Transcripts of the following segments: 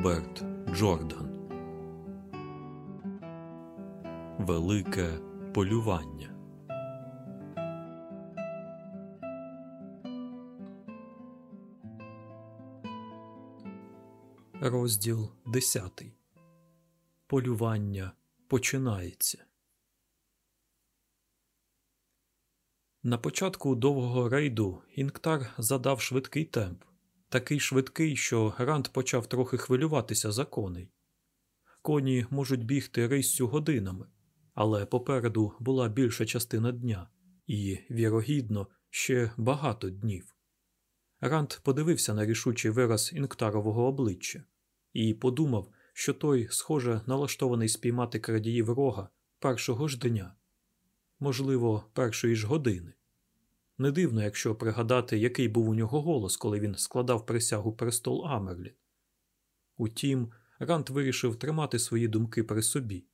Роберт Джордан Велике полювання. Розділ 10. Полювання починається. На початку довгого рейду Інктар задав швидкий темп, такий швидкий, що Ранд почав трохи хвилюватися за коней. Коні можуть бігти риссю годинами, але попереду була більша частина дня, і, вірогідно, ще багато днів. Ранд подивився на рішучий вираз інктарового обличчя і подумав, що той, схоже, налаштований спіймати крадіїв рога першого ж дня, можливо, першої ж години. Не дивно, якщо пригадати, який був у нього голос, коли він складав присягу престол Амерлін. Утім, Рант вирішив тримати свої думки при собі.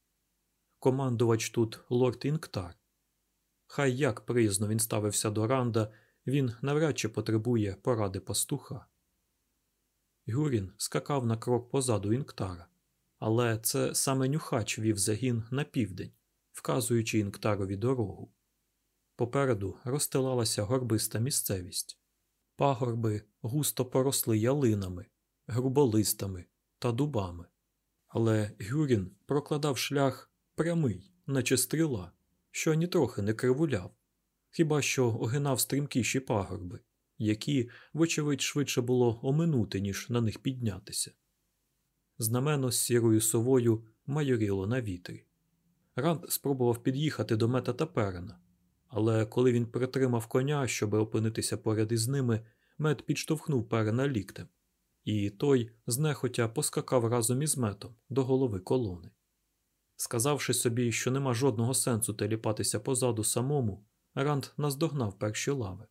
Командувач тут лорд Інктар. Хай як приязно він ставився до Ранда, він навряд чи потребує поради пастуха. Гюрін скакав на крок позаду Інктара, але це саме нюхач вів загін на південь, вказуючи Інктарові дорогу. Попереду розстилалася горбиста місцевість. Пагорби густо поросли ялинами, груболистами та дубами. Але Гюрін прокладав шлях прямий, наче стріла, що нітрохи не кривуляв, хіба що огинав стрімкіші пагорби, які, вочевидь, швидше було оминути, ніж на них піднятися. Знамено з сірою совою майоріло на вітрі. Ранд спробував під'їхати до мета та перена, але коли він притримав коня, щоб опинитися поряд із ними, мед підштовхнув перена ліктем, і той знехотя поскакав разом із метом до голови колони. Сказавши собі, що нема жодного сенсу теліпатися позаду самому, Ранд наздогнав перші лави.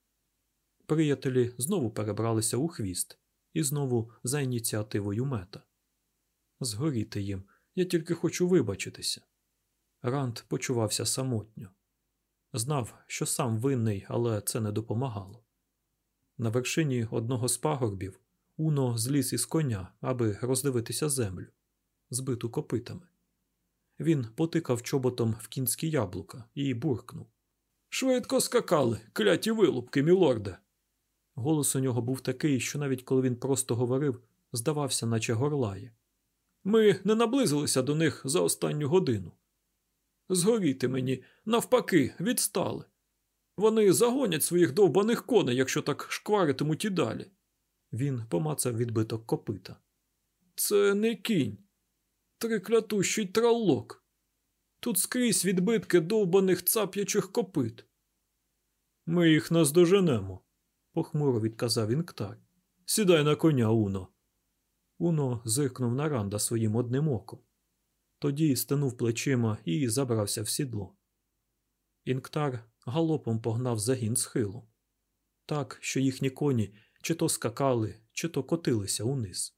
Приятелі знову перебралися у хвіст і знову за ініціативою мета. Згоріти їм, я тільки хочу вибачитися. Ранд почувався самотньо. Знав, що сам винний, але це не допомагало. На вершині одного з пагорбів Уно зліз із коня, аби роздивитися землю, збиту копитами. Він потикав чоботом в кінські яблука і буркнув. Швидко скакали, кляті вилупки, мілорде. Голос у нього був такий, що навіть коли він просто говорив, здавався, наче горлає. Ми не наблизилися до них за останню годину. Згоріти мені, навпаки, відстали. Вони загонять своїх довбаних коней, якщо так шкваритимуть і далі. Він помацав відбиток копита. Це не кінь. Триклятущий траллок. Тут скрізь відбитки довбаних цап'ячих копит. Ми їх наздоженемо, похмуро відказав Інктар. Сідай на коня, Уно. Уно зиркнув на ранда своїм одним оком. Тоді стенув плечима і забрався в сідло. Інктар галопом погнав загін схилу, так, що їхні коні чи то скакали, чи то котилися униз.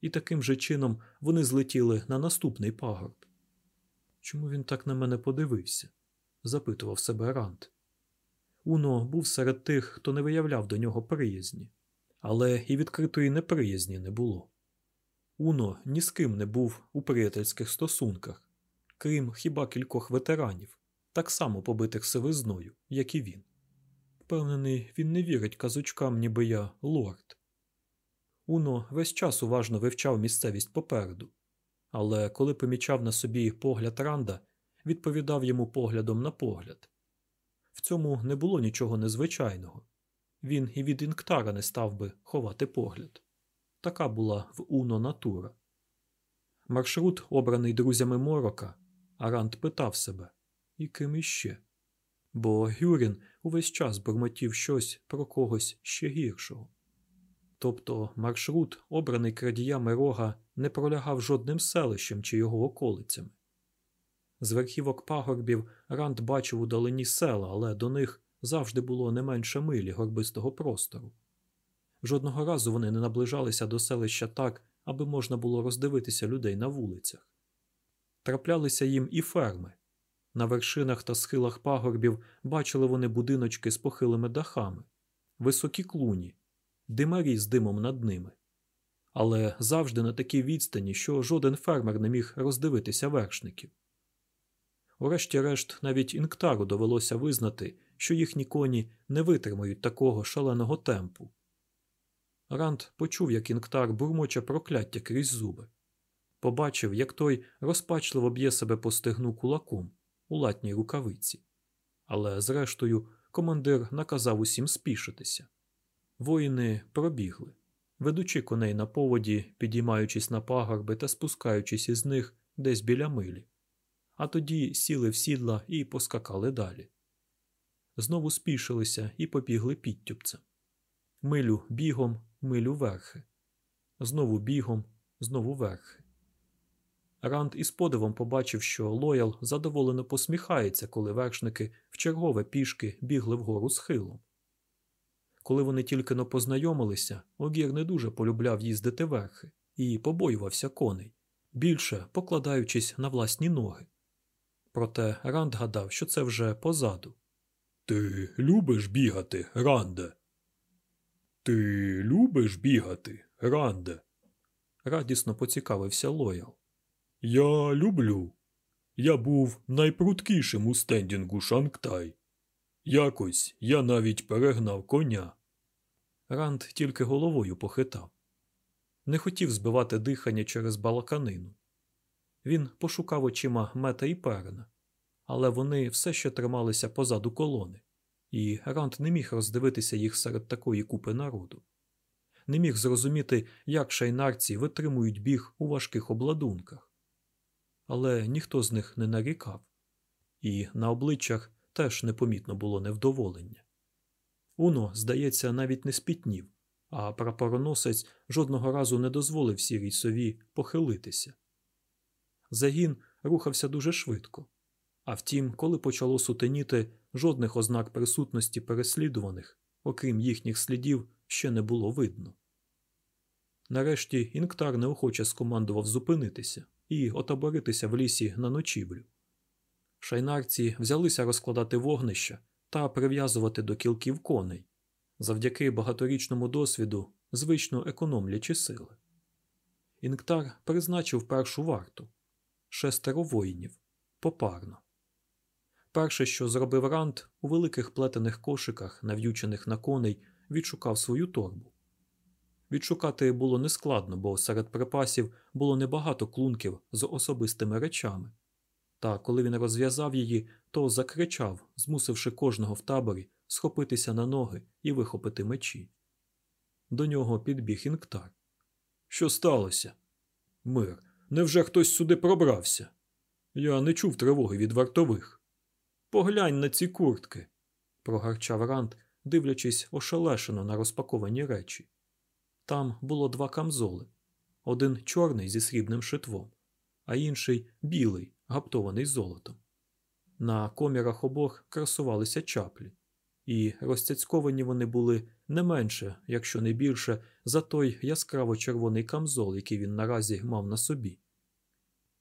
І таким же чином вони злетіли на наступний пагорб. Чому він так на мене подивився? запитував себе Рант. Уно був серед тих, хто не виявляв до нього приязні, але і відкритої неприязні не було. Уно ні з ким не був у приятельських стосунках, крім хіба кількох ветеранів, так само побитих сивизною, як і він. Впевнений, він не вірить казочкам, ніби я лорд. Уно весь час уважно вивчав місцевість попереду, але коли помічав на собі погляд Ранда, відповідав йому поглядом на погляд. В цьому не було нічого незвичайного. Він і від інктара не став би ховати погляд. Така була в Уно натура. Маршрут, обраний друзями Морока, Арант питав себе і ким іще? Бо Гюрін увесь час бурмотів щось про когось ще гіршого. Тобто маршрут, обраний крадіями рога, не пролягав жодним селищем чи його околицями. З верхівок пагорбів Ранд бачив удалені села, але до них завжди було не менше милі горбистого простору. Жодного разу вони не наближалися до селища так, аби можна було роздивитися людей на вулицях. Траплялися їм і ферми. На вершинах та схилах пагорбів бачили вони будиночки з похилими дахами, високі клуні, димарі з димом над ними. але завжди на такій відстані, що жоден фермер не міг роздивитися вершників. Урешті-решт, навіть інктару довелося визнати, що їхні коні не витримають такого шаленого темпу. Ранд почув, як інктар бурмоче прокляття крізь зуби. Побачив, як той розпачливо б'є себе по стегну кулаком у латній рукавиці. Але, зрештою, командир наказав усім спішитися. Воїни пробігли, ведучи коней на поводі, підіймаючись на пагорби та спускаючись із них десь біля милі, а тоді сіли в сідла і поскакали далі. Знову спішилися і побігли підтюпцем. Милю бігом, милю верхи. Знову бігом, знову верхи. Ранд із подивом побачив, що Лоял задоволено посміхається, коли вершники в чергове пішки бігли вгору схилом. Коли вони тільки но познайомилися, Огір не дуже полюбляв їздити верхи і побоювався коней, більше покладаючись на власні ноги. Проте Ранд гадав, що це вже позаду. Ти любиш бігати, Ранде? Ти любиш бігати, Ранде? радісно поцікавився Лоял. Я люблю. Я був найпруткішим у стендінгу Шангтай. Якось я навіть перегнав коня. Ранд тільки головою похитав. Не хотів збивати дихання через балаканину. Він пошукав очима мета і перена, але вони все ще трималися позаду колони, і Ранд не міг роздивитися їх серед такої купи народу. Не міг зрозуміти, як шайнарці витримують біг у важких обладунках. Але ніхто з них не нарікав, і на обличчях теж непомітно було невдоволення. Уно, здається, навіть не спітнів, а прапороносець жодного разу не дозволив сірій сові похилитися. Загін рухався дуже швидко, а втім, коли почало сутеніти, жодних ознак присутності переслідуваних, окрім їхніх слідів, ще не було видно. Нарешті інктар неохоче скомандував зупинитися і отаборитися в лісі на ночівлю. Шайнарці взялися розкладати вогнища та прив'язувати до кілків коней, завдяки багаторічному досвіду, звично економлячи сили. Інктар призначив першу варту шестеро воїнів попарно. Перше, що зробив Рант, у великих плетених кошиках, нав'ючених на коней, відшукав свою торбу. Відшукати було нескладно, бо серед припасів було небагато клунків з особистими речами. Та коли він розв'язав її, то закричав, змусивши кожного в таборі схопитися на ноги і вихопити мечі. До нього підбіг інктар. Що сталося? Мир. Невже хтось сюди пробрався? Я не чув тривоги від вартових. Поглянь на ці куртки, прогарчав Ранд, дивлячись ошелешено на розпаковані речі. Там було два камзоли один чорний зі срібним шитвом, а інший білий, гаптований золотом. На комірах обох красувалися чаплі, і розцяцьковані вони були не менше, якщо не більше, за той яскраво червоний камзол, який він наразі мав на собі.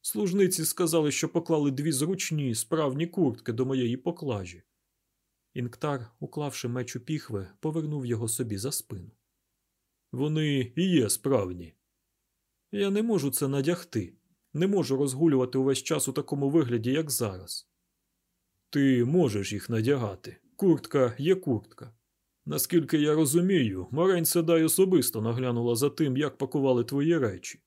Служниці сказали, що поклали дві зручні, справні куртки до моєї поклажі. Інктар, уклавши меч у піхви, повернув його собі за спину. Вони і є справні. Я не можу це надягти, не можу розгулювати увесь час у такому вигляді, як зараз. Ти можеш їх надягати. Куртка є куртка. Наскільки я розумію, Марень Седай особисто наглянула за тим, як пакували твої речі.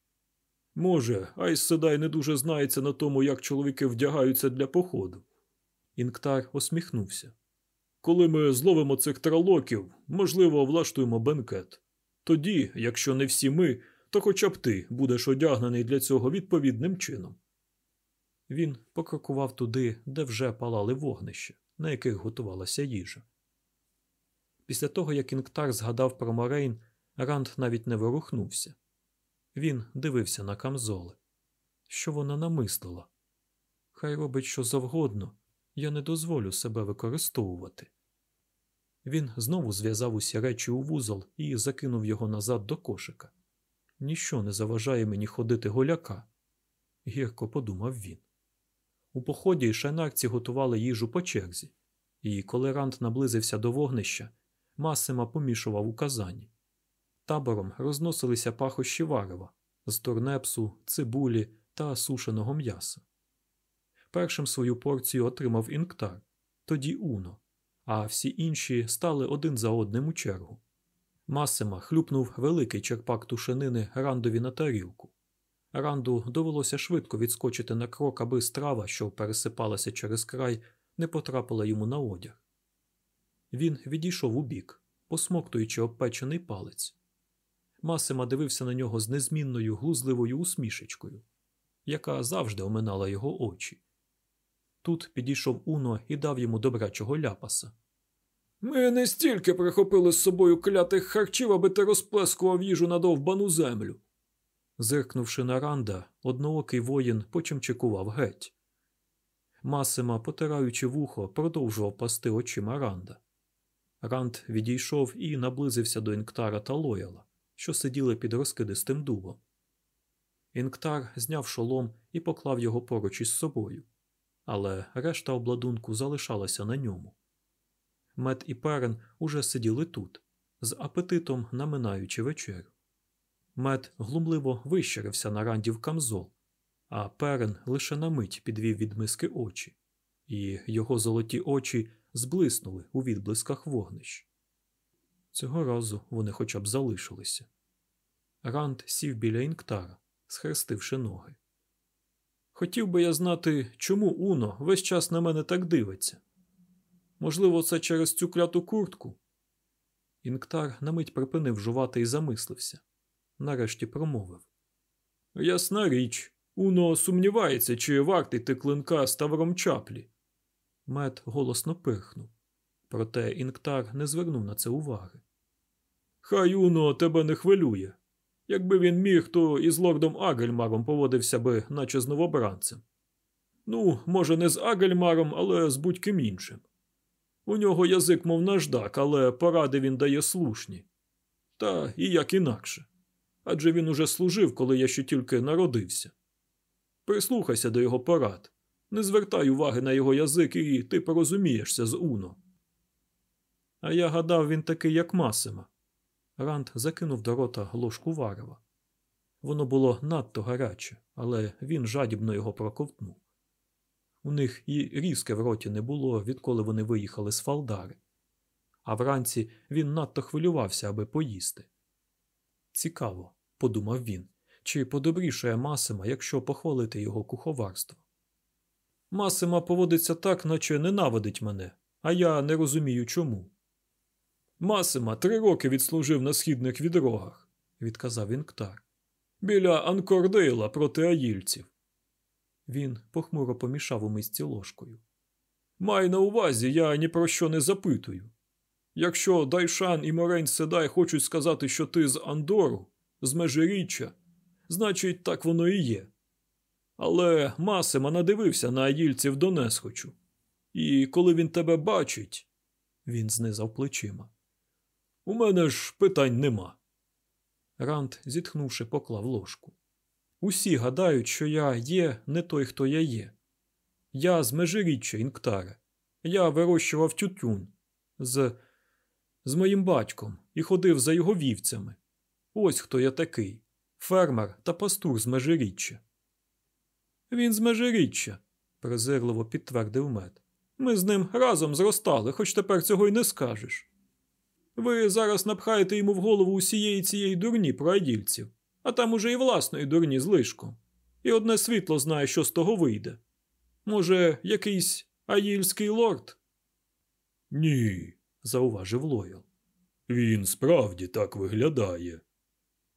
Може, Айс Седай не дуже знається на тому, як чоловіки вдягаються для походу. Інктар усміхнувся. Коли ми зловимо цих тралоків, можливо, влаштуємо бенкет. Тоді, якщо не всі ми, то хоча б ти будеш одягнений для цього відповідним чином. Він покрокував туди, де вже палали вогнища, на яких готувалася їжа. Після того, як Інктар згадав про Морейн, Ранд навіть не ворухнувся. Він дивився на камзоли. Що вона намислила? Хай робить що завгодно, я не дозволю себе використовувати. Він знову зв'язав усі речі у вузол і закинув його назад до кошика. Ніщо не заважає мені ходити голяка, гірко подумав він. У поході шайнарці готували їжу по черзі, і коли Рант наблизився до вогнища, Масима помішував у казані. Табором розносилися пахощі варева з турнепсу, цибулі та сушеного м'яса. Першим свою порцію отримав інктар, тоді Уно, а всі інші стали один за одним у чергу. Масима хлюпнув великий черпак тушенини рандові на тарілку. Ранду довелося швидко відскочити на крок, аби страва, що пересипалася через край, не потрапила йому на одяг. Він відійшов у бік, посмоктуючи обпечений палець. Масима дивився на нього з незмінною глузливою усмішечкою, яка завжди оминала його очі. Тут підійшов Уно і дав йому добрачого ляпаса. Ми не стільки прихопили з собою клятих харчів, аби ти розплескував їжу на довбану землю. Зиркнувши на Ранда, одноокий воїн почимчикував геть. Масима, потираючи вухо, продовжував пасти очима Ранда. Ранд відійшов і наблизився до Інктара та Лояла, що сиділи під розкидистим дубом. Інктар зняв шолом і поклав його поруч із собою, але решта обладунку залишалася на ньому. Мед і перен уже сиділи тут, з апетитом наминаючи вечерю. Мед глумливо вищерився на рандів камзол, а перен лише на мить підвів від миски очі, і його золоті очі зблиснули у відблисках вогнищ. Цього разу вони хоча б залишилися. Ранд сів біля інктара, схрестивши ноги. Хотів би я знати, чому Уно весь час на мене так дивиться. Можливо, це через цю кляту куртку. Інктар на мить припинив жувати і замислився. Нарешті промовив Ясна річ, Уно сумнівається, чи вартий ти клинка ставром чаплі. Мед голосно пирхнув, проте Інктар не звернув на це уваги. Хай Уно тебе не хвилює. Якби він міг, то із лордом Агельмаром поводився би, наче з новобранцем. Ну, може, не з Агельмаром, але з будь-ким іншим. У нього язик, мов наждак, але поради він дає слушні. Та і як інакше. Адже він уже служив, коли я ще тільки народився. Прислухайся до його порад. Не звертай уваги на його язик, і ти порозумієшся з Уно. А я гадав, він такий, як Масима. Ранд закинув до рота ложку варева. Воно було надто гаряче, але він жадібно його проковтнув. У них і різки в роті не було, відколи вони виїхали з Фалдари. А вранці він надто хвилювався, аби поїсти. Цікаво, подумав він, чи подобрішає Масима, якщо похвалити його куховарство. Масима поводиться так, наче ненавидить мене, а я не розумію чому. Масима три роки відслужив на східних відрогах, відказав Інктар. Біля Анкордейла проти аїльців. Він похмуро помішав у мисці ложкою. Май на увазі, я ні про що не запитую. Якщо Дайшан і Морень Седай хочуть сказати, що ти з Андору, з межиріччя, значить, так воно і є. Але Масима надивився на аїльців до Несхочу. І коли він тебе бачить, він знизав плечима. У мене ж питань нема. Ранд, зітхнувши, поклав ложку. Усі гадають, що я є не той, хто я є. Я з межиріччя Інктаре. Я вирощував тютюн з з моїм батьком і ходив за його вівцями. Ось хто я такий фермер та пастур з межиріччя. Він з межиріччя, презирливо підтвердив мед. Ми з ним разом зростали, хоч тепер цього й не скажеш. Ви зараз напхаєте йому в голову усієї цієї дурні про адільців а там уже і власної дурні злишком. І одне світло знає, що з того вийде. Може, якийсь аїльський лорд? Ні, зауважив Лойл. Він справді так виглядає.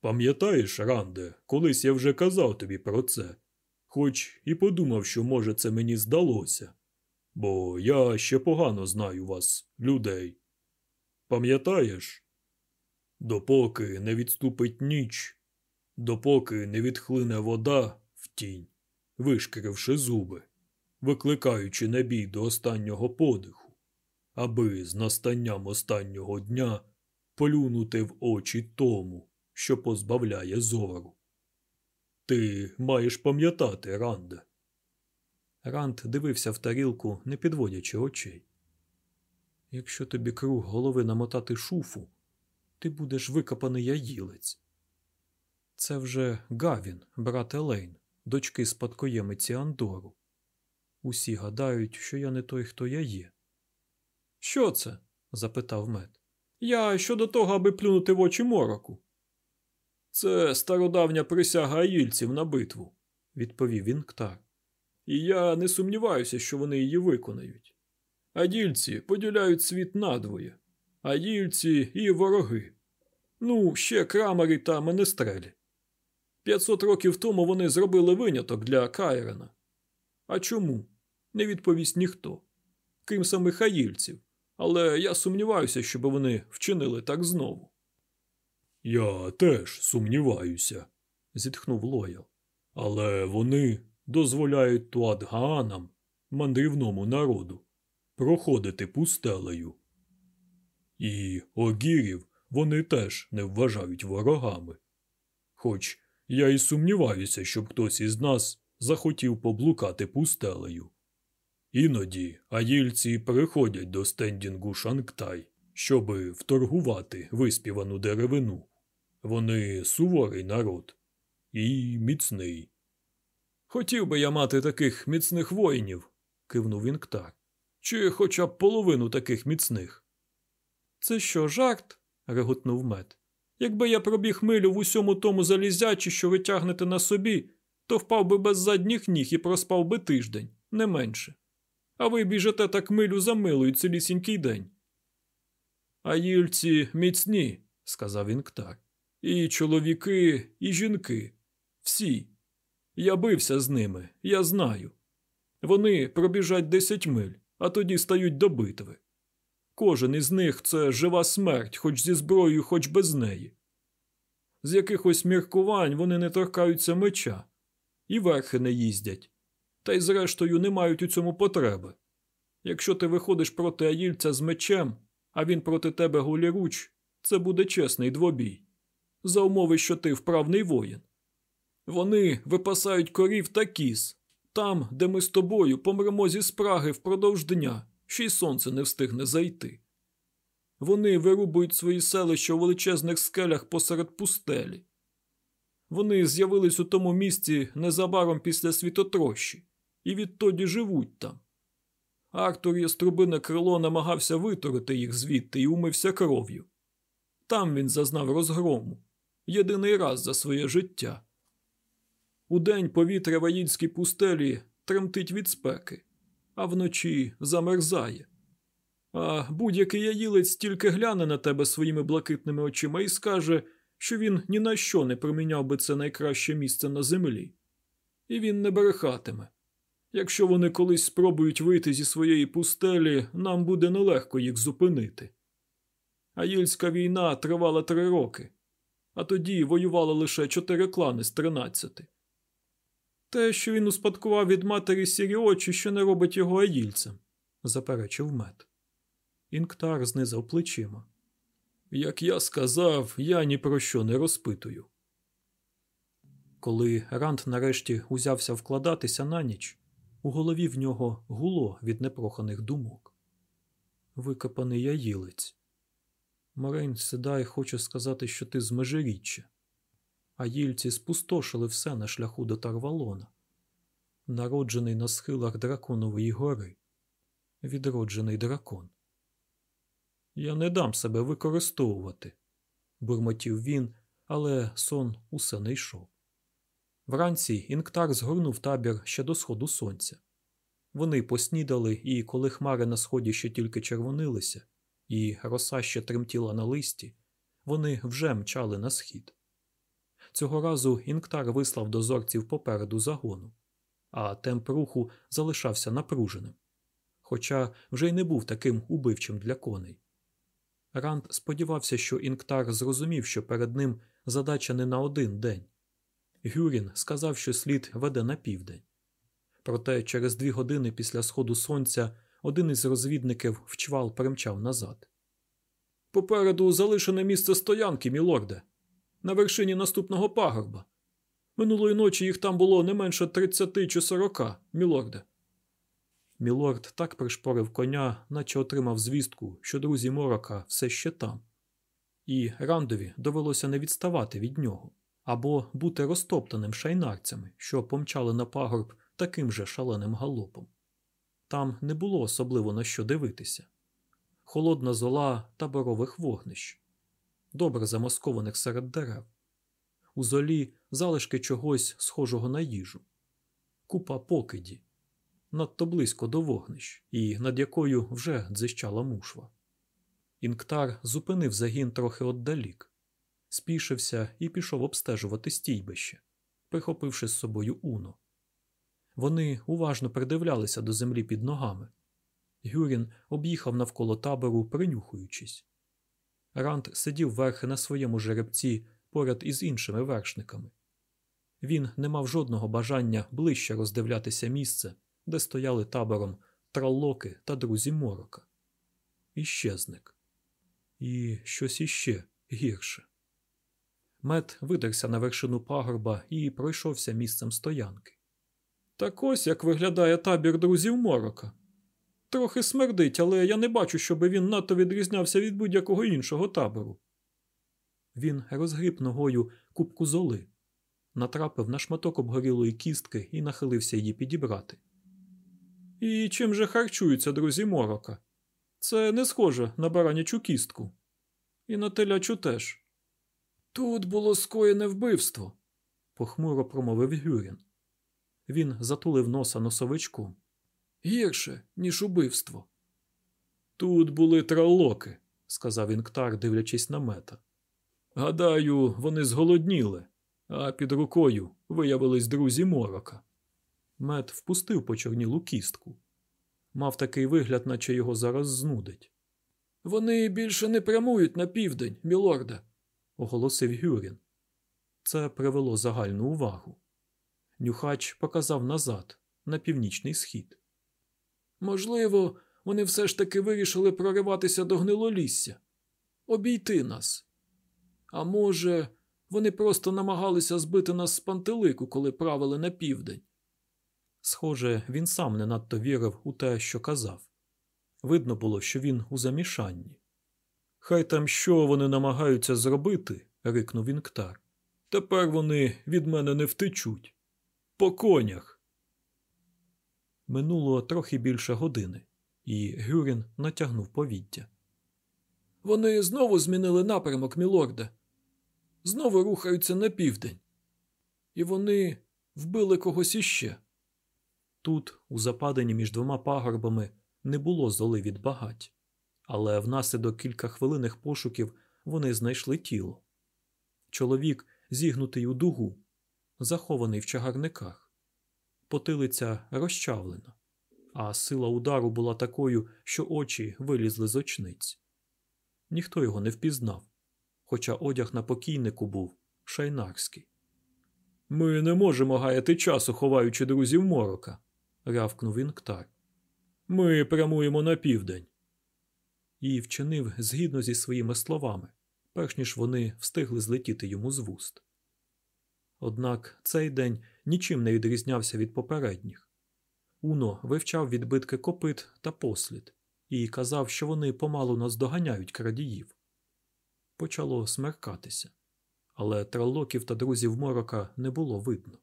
Пам'ятаєш, Ранде, колись я вже казав тобі про це, хоч і подумав, що, може, це мені здалося, бо я ще погано знаю вас, людей. Пам'ятаєш? Допоки не відступить ніч, допоки не відхлине вода в тінь, вишкіривши зуби, викликаючи набій до останнього подиху, аби з настанням останнього дня полюнути в очі тому, що позбавляє зору. Ти маєш пам'ятати, Ранде. Ранд дивився в тарілку, не підводячи очей. Якщо тобі круг голови намотати шуфу, ти будеш викопаний яїлець. Це вже Гавін, брат Елейн, дочки спадкоємиці Андору. Усі гадають, що я не той, хто я є. Що це? запитав мед. Я щодо того, аби плюнути в очі мороку. Це стародавня присяга аїльців на битву, відповів Інктар. І я не сумніваюся, що вони її виконають. Адільці поділяють світ надвоє, аїльці і вороги. Ну, ще крамери та менестрелі. П'ятсот років тому вони зробили виняток для Кайрена. А чому? Не відповість ніхто, крім самих аїльців, але я сумніваюся, щоб вони вчинили так знову. Я теж сумніваюся, зітхнув Лоял. Але вони дозволяють туадгаанам, мандрівному народу, проходити пустелею. І огірів вони теж не вважають ворогами. Хоч я і сумніваюся, щоб хтось із нас захотів поблукати пустелею. Іноді аїльці приходять до стендінгу Шанктай, щоби вторгувати виспівану деревину. Вони суворий народ і міцний. Хотів би я мати таких міцних воїнів, кивнув Інктар. Чи хоча б половину таких міцних. Це що, жарт? реготнув мед. Якби я пробіг милю в усьому тому залізячі, що ви тягнете на собі, то впав би без задніх ніг і проспав би тиждень, не менше. А ви біжете так милю за милою цілісінький день. А їльці міцні, сказав Інктар. І чоловіки, і жінки. Всі. Я бився з ними, я знаю. Вони пробіжать десять миль, а тоді стають до битви. Кожен із них це жива смерть, хоч зі зброєю, хоч без неї. З якихось міркувань вони не торкаються меча і верхи не їздять, та й зрештою не мають у цьому потреби. Якщо ти виходиш проти аїльця з мечем, а він проти тебе голіруч, це буде чесний двобій. За умови, що ти вправний воїн. Вони випасають корів та кіз, там, де ми з тобою помремо зі спраги впродовж дня, ще й сонце не встигне зайти. Вони вирубують свої селища у величезних скелях посеред пустелі. Вони з'явились у тому місці незабаром після світотрощі і відтоді живуть там. Артур Яструбине крило намагався витурити їх звідти і умився кров'ю. Там він зазнав розгрому єдиний раз за своє життя. Удень повітря в Аїдській пустелі тремтить від спеки, а вночі замерзає. А будь-який яїлець тільки гляне на тебе своїми блакитними очима і скаже, що він ні на що не проміняв би це найкраще місце на землі. І він не берехатиме. Якщо вони колись спробують вийти зі своєї пустелі, нам буде нелегко їх зупинити. Аїльська війна тривала три роки, а тоді воювало лише чотири клани з тринадцяти. Те, що він успадкував від матері сірі очі, що не робить його аїльцем, заперечив мед. Інктар знизав плечима. Як я сказав, я ні про що не розпитую. Коли Ранд нарешті узявся вкладатися на ніч, у голові в нього гуло від непроханих думок. Викопаний яїлець. Морейн сідає хоче сказати, що ти з межиріччя. А їльці спустошили все на шляху до Тарвалона, народжений на схилах драконової гори, відроджений дракон. Я не дам себе використовувати, бурмотів він, але сон усе не йшов. Вранці Інктар згорнув табір ще до сходу сонця. Вони поснідали, і коли хмари на сході ще тільки червонилися, і роса ще тремтіла на листі, вони вже мчали на схід. Цього разу Інктар вислав дозорців попереду загону, а темп руху залишався напруженим, хоча вже й не був таким убивчим для коней. Ранд сподівався, що Інктар зрозумів, що перед ним задача не на один день. Гюрін сказав, що слід веде на південь. Проте через дві години після сходу сонця один із розвідників вчвал примчав назад. Попереду залишене місце стоянки, мілорде, на вершині наступного пагорба. Минулої ночі їх там було не менше тридцяти чи сорока, мілорде. Мілорд так пришпорив коня, наче отримав звістку, що друзі морока все ще там. і Рандові довелося не відставати від нього або бути розтоптаним шайнарцями, що помчали на пагорб таким же шаленим галопом. Там не було особливо на що дивитися холодна зола таборових вогнищ, добре замаскованих серед дерев, у золі залишки чогось схожого на їжу, купа покиді, надто близько до вогнищ, і над якою вже дзищала мушва. Інктар зупинив загін трохи отдалік, спішився і пішов обстежувати стійбище, прихопивши з собою уно. Вони уважно придивлялися до землі під ногами. Гюрін об'їхав навколо табору, принюхуючись. Ранд сидів верхи на своєму жеребці поряд із іншими вершниками. Він не мав жодного бажання ближче роздивлятися місце, де стояли табором траллоки та друзі морока. Іщезник. І щось іще гірше. Мед видерся на вершину пагорба і пройшовся місцем стоянки. Так ось як виглядає табір друзів морока. Трохи смердить, але я не бачу, щоби він надто відрізнявся від будь-якого іншого табору. Він розгріб ногою кубку золи, натрапив на шматок обгорілої кістки і нахилився її підібрати. І чим же харчуються друзі морока? Це не схоже на баранячу кістку. І на телячу теж. Тут було скоєне вбивство, похмуро промовив Гюрін. Він затулив носа носовичком. Гірше, ніж убивство. Тут були тралоки, сказав Інктар, дивлячись на мета. Гадаю, вони зголодніли, а під рукою виявились друзі морока. Мет впустив почорнілу кістку. Мав такий вигляд, наче його зараз знудить. Вони більше не прямують на південь, мілорде, оголосив Гюрін. Це привело загальну увагу. Нюхач показав назад, на північний схід. Можливо, вони все ж таки вирішили прориватися до гнилолісся, обійти нас. А може, вони просто намагалися збити нас з пантелику, коли правили на південь. Схоже, він сам не надто вірив у те, що казав. Видно було, що він у замішанні. Хай там що вони намагаються зробити, рикнув Інктар. Тепер вони від мене не втечуть. По конях. Минуло трохи більше години, і Гюрін натягнув повіддя. Вони знову змінили напрямок, мілорде. Знову рухаються на південь. І вони вбили когось іще. Тут, у западині між двома пагорбами, не було золи від багать, але внаслідок кілька хвилинних пошуків вони знайшли тіло. Чоловік, зігнутий у дугу, захований в чагарниках, потилиця розчавлена, а сила удару була такою, що очі вилізли з очниць. Ніхто його не впізнав, хоча одяг на покійнику був шайнарський. Ми не можемо гаяти часу, ховаючи друзів морока, рявкнув Інктар. Ми прямуємо на південь. І вчинив згідно зі своїми словами, перш ніж вони встигли злетіти йому з вуст. Однак цей день нічим не відрізнявся від попередніх. Уно вивчав відбитки копит та послід і казав, що вони помалу наздоганяють крадіїв. Почало смеркатися, але тралоків та друзів морока не було видно.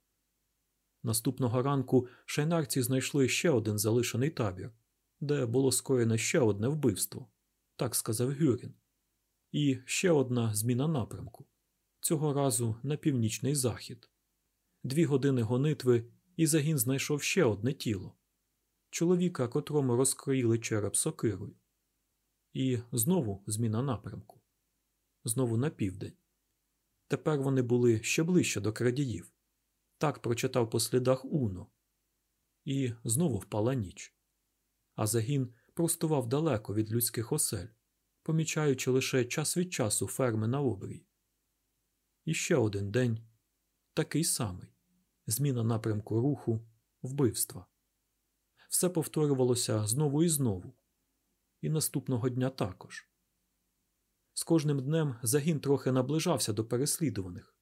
Наступного ранку шайнарці знайшли ще один залишений табір, де було скоєно ще одне вбивство, так сказав Гюрін, і ще одна зміна напрямку цього разу на північний захід. Дві години гонитви, і загін знайшов ще одне тіло чоловіка, котрому розкроїли череп сокирою. І знову зміна напрямку. Знову на південь. Тепер вони були ще ближче до крадіїв. Так прочитав по слідах Уно. І знову впала ніч. А загін простував далеко від людських осель, помічаючи лише час від часу ферми на обрії. І ще один день такий самий зміна напрямку руху, вбивства. Все повторювалося знову і знову, і наступного дня також. З кожним днем загін трохи наближався до переслідуваних,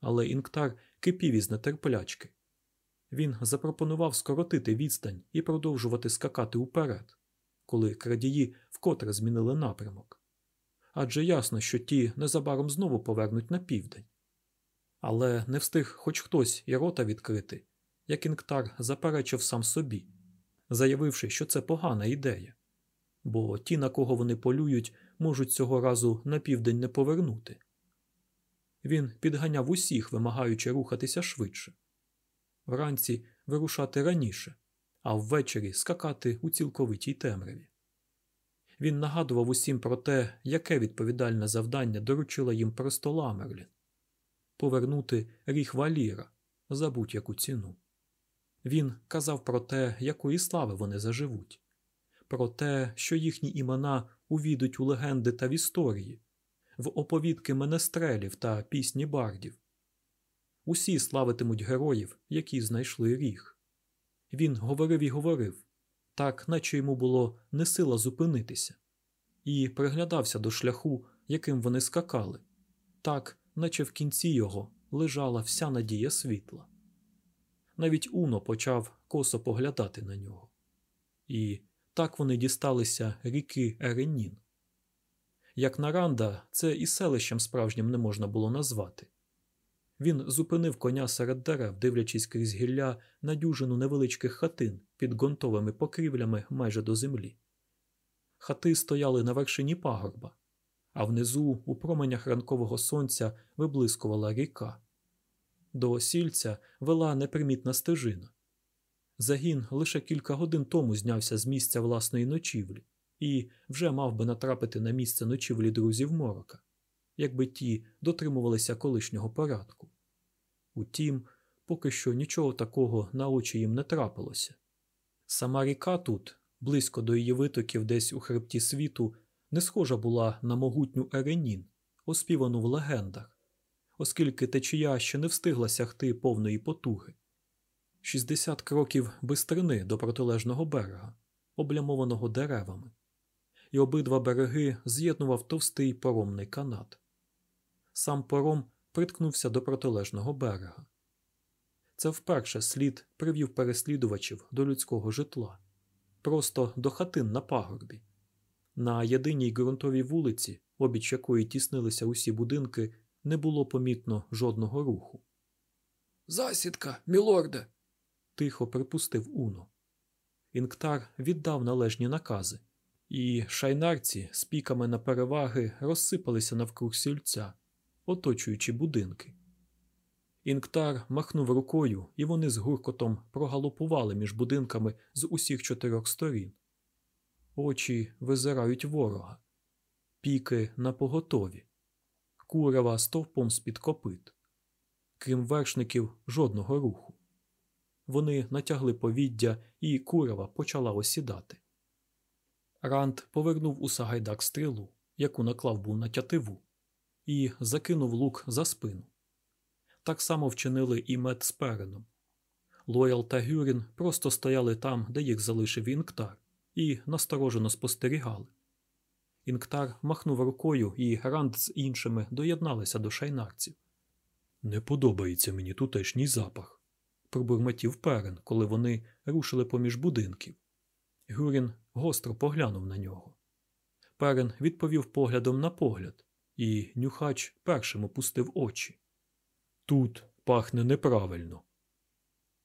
але Інктар кипів із нетерплячки. Він запропонував скоротити відстань і продовжувати скакати уперед, коли крадії вкотре змінили напрямок. адже ясно, що ті незабаром знову повернуть на південь. Але не встиг хоч хтось і рота відкрити, як Інктар заперечив сам собі, заявивши, що це погана ідея, бо ті, на кого вони полюють, можуть цього разу на південь не повернути. Він підганяв усіх, вимагаючи рухатися швидше, вранці вирушати раніше, а ввечері скакати у цілковитій темряві. Він нагадував усім про те, яке відповідальне завдання доручила їм просто Ламерлін повернути ріг Валіра за будь-яку ціну. Він казав про те, якої слави вони заживуть, про те, що їхні імена увійдуть у легенди та в історії, в оповідки менестрелів та пісні бардів. Усі славитимуть героїв, які знайшли ріг. Він говорив і говорив, так наче йому було не сила зупинитися, і приглядався до шляху, яким вони скакали, так, наче в кінці його лежала вся надія світла. Навіть Уно почав косо поглядати на нього. І так вони дісталися ріки Еренін. Як Наранда, це і селищем справжнім не можна було назвати. Він зупинив коня серед дерев, дивлячись крізь гілля на дюжину невеличких хатин під ґрунтовими покрівлями майже до землі. Хати стояли на вершині пагорба, а внизу, у променях ранкового сонця, виблискувала ріка. До сільця вела непримітна стежина. Загін лише кілька годин тому знявся з місця власної ночівлі і вже мав би натрапити на місце ночівлі друзів морока, якби ті дотримувалися колишнього порядку. Утім, поки що нічого такого на очі їм не трапилося. Сама ріка тут, близько до її витоків, десь у хребті світу, не схожа була на могутню Еренін, оспівану в легендах, оскільки течія ще не встигла сягти повної потуги. 60 кроків бистрини до протилежного берега, облямованого деревами, і обидва береги з'єднував товстий поромний канат. Сам пором приткнувся до протилежного берега. Це вперше слід привів переслідувачів до людського житла, просто до хатин на пагорбі. На єдиній ґрунтовій вулиці, обіч якої тіснилися усі будинки, не було помітно жодного руху. Засідка, мілорде. тихо припустив Уно. Інктар віддав належні накази, і шайнарці з піками на переваги розсипалися навкруг сільця, оточуючи будинки. Інктар махнув рукою, і вони з гуркотом прогалопували між будинками з усіх чотирьох сторін. Очі визирають ворога, піки на поготові, стовпом з-під копит. Крім вершників, жодного руху. Вони натягли повіддя, і курева почала осідати. Ранд повернув у Сагайдак стрілу, яку наклав був на тятиву, і закинув лук за спину. Так само вчинили і мед з переном. Лоял та Гюрін просто стояли там, де їх залишив Інктар, і насторожено спостерігали. Інктар махнув рукою, і Ранд з іншими доєдналися до шайнарців. Не подобається мені тутешній запах, пробурмотів перен, коли вони рушили поміж будинків. Гюрін гостро поглянув на нього. Перен відповів поглядом на погляд, і нюхач першим опустив очі. Тут пахне неправильно.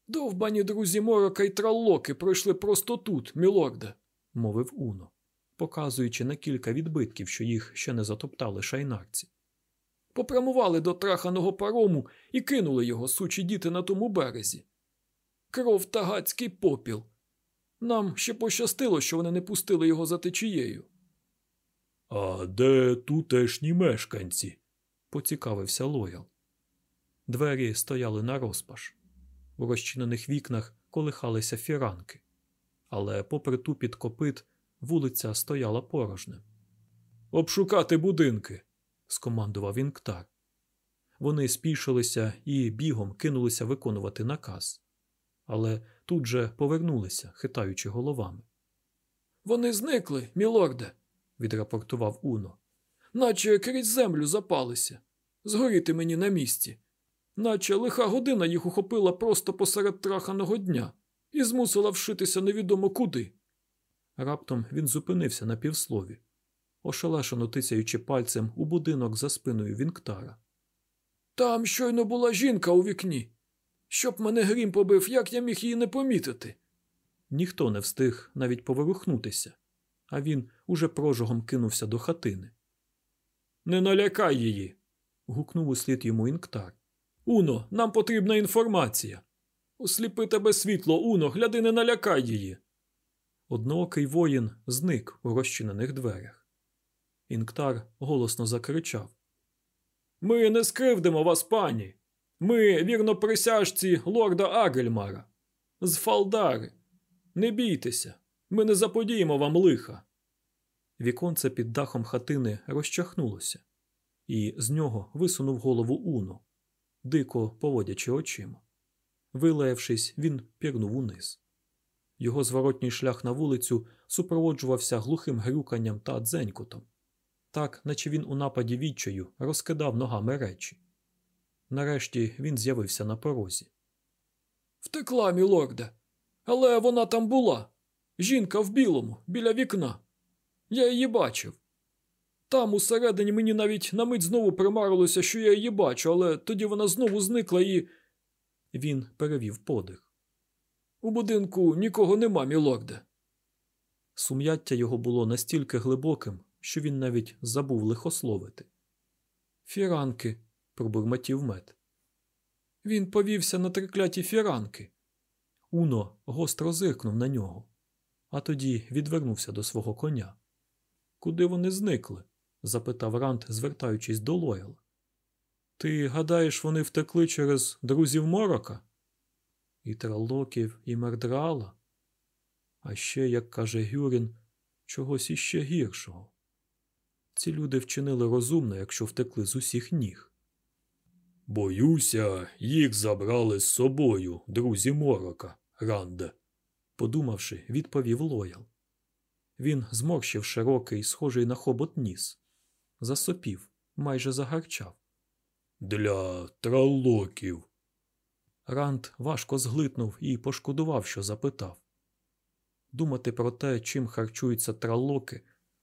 Довбані друзі морока й траллоки пройшли просто тут, мілорде, мовив Уно, показуючи на кілька відбитків, що їх ще не затоптали шайнарці. Попрямували до траханого парому і кинули його, сучі діти, на тому березі. Кров та гацький попіл. Нам ще пощастило, що вони не пустили його за течією. А де тутешні мешканці? поцікавився Лоял. Двері стояли на розпаш. У розчинених вікнах колихалися фіранки, але, попри тупіт копит, вулиця стояла порожнем. Обшукати будинки, скомандував Інктар. Вони спішилися і бігом кинулися виконувати наказ, але тут же повернулися, хитаючи головами. Вони зникли, мілорде, відрапортував Уно, наче крізь землю запалися. Згоріти мені на місці наче лиха година їх ухопила просто посеред траханого дня і змусила вшитися невідомо куди. Раптом він зупинився на півслові. ошелешено тицяючи пальцем у будинок за спиною Вінктара. Там щойно була жінка у вікні. Щоб мене грім побив, як я міг її не помітити. Ніхто не встиг навіть поворухнутися, а він уже прожогом кинувся до хатини. Не налякай її. гукнув услід йому інктар. Уно, нам потрібна інформація. Осліпи тебе світло, Уно, гляди, не налякай її. Одноокий воїн зник у розчинених дверях. Інктар голосно закричав: Ми не скривдимо вас, пані. Ми вірно присяжці лорда Агельмара. З Фалдари. Не бійтеся, ми не заподіємо вам лиха. Віконце під дахом хатини розчахнулося, і з нього висунув голову Уно, дико поводячи очима. Вилаявшись, він пірнув униз. Його зворотній шлях на вулицю супроводжувався глухим грюканням та дзенькотом, так наче він у нападі відчаю розкидав ногами речі. Нарешті він з'явився на порозі. Втекла, мілорде. Але вона там була. Жінка в білому, біля вікна. Я її бачив. Там усередині мені навіть на мить знову примарилося, що я її бачу, але тоді вона знову зникла і. Він перевів подих. У будинку нікого нема, мілорде. Сум'яття його було настільки глибоким, що він навіть забув лихословити. Фіранки, пробурмотів мед. Він повівся на трикляті фіранки. Уно гостро зиркнув на нього, а тоді відвернувся до свого коня. Куди вони зникли? запитав Рант, звертаючись до Лойла. Ти гадаєш, вони втекли через друзів морока? І тралоків, і мердрала? А ще, як каже Гюрін, чогось іще гіршого. Ці люди вчинили розумно, якщо втекли з усіх ніг. Боюся, їх забрали з собою, друзі морока, Ранде, подумавши, відповів Лоял. Він зморщив широкий, схожий на хобот ніс, засопів, майже загарчав. Для тралоків. Ранд важко зглитнув і пошкодував, що запитав. Думати про те, чим харчуються тралоки,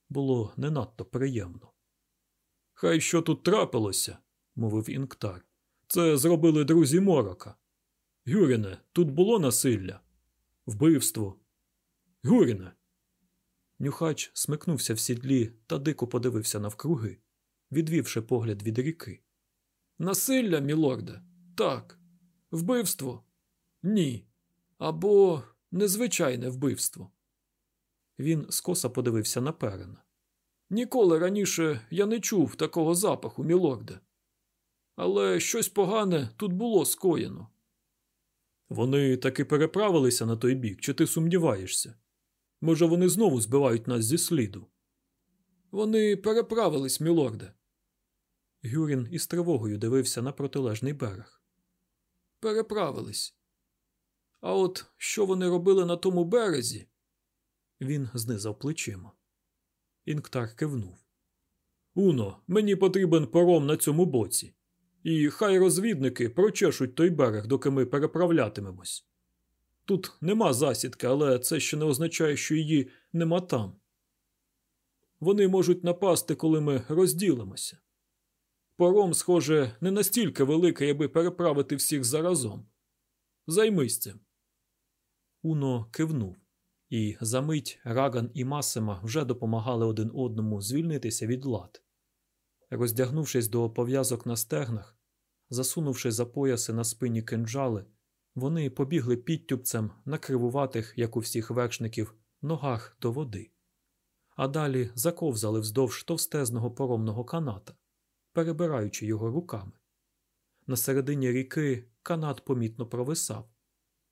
було не надто приємно. Хай що тут трапилося, мовив Інктар. Це зробили друзі морока. Гюріне, тут було насилля, вбивство. Гюріне. Нюхач смикнувся в сідлі та дико подивився навкруги, відвівши погляд від ріки. Насилля, мілорде? Так. Вбивство? Ні. Або незвичайне вбивство. Він скоса подивився на перена. Ніколи раніше я не чув такого запаху, мілорде. Але щось погане тут було скоєно. Вони таки переправилися на той бік, чи ти сумніваєшся? Може, вони знову збивають нас зі сліду? Вони переправились, мілорде. Гюрін із тривогою дивився на протилежний берег. Переправились. А от що вони робили на тому березі? Він знизав плечима. Інктар кивнув. Уно, мені потрібен паром на цьому боці. І хай розвідники прочешуть той берег, доки ми переправлятимемось. Тут нема засідки, але це ще не означає, що її нема там. Вони можуть напасти, коли ми розділимося. Паром, схоже, не настільки великий, аби переправити всіх заразом. Займись цим. Уно кивнув, і за мить Раган і Масима вже допомагали один одному звільнитися від лад. Роздягнувшись до пов'язок на стегнах, засунувши за пояси на спині кинджали, вони побігли підтюбцем на кривуватих, як у всіх вершників, ногах до води, а далі заковзали вздовж товстезного поромного каната, перебираючи його руками. На середині ріки канат помітно провисав,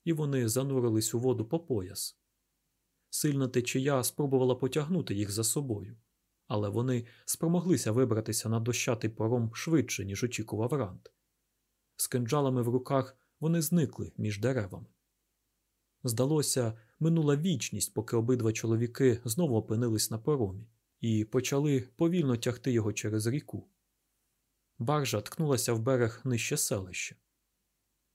і вони занурились у воду по пояс. Сильна течія спробувала потягнути їх за собою, але вони спромоглися вибратися на дощатий пором швидше, ніж очікував Рант. З кинджалами в руках вони зникли між деревами. Здалося, минула вічність, поки обидва чоловіки знову опинились на поромі і почали повільно тягти його через ріку. Баржа ткнулася в берег нижче селища.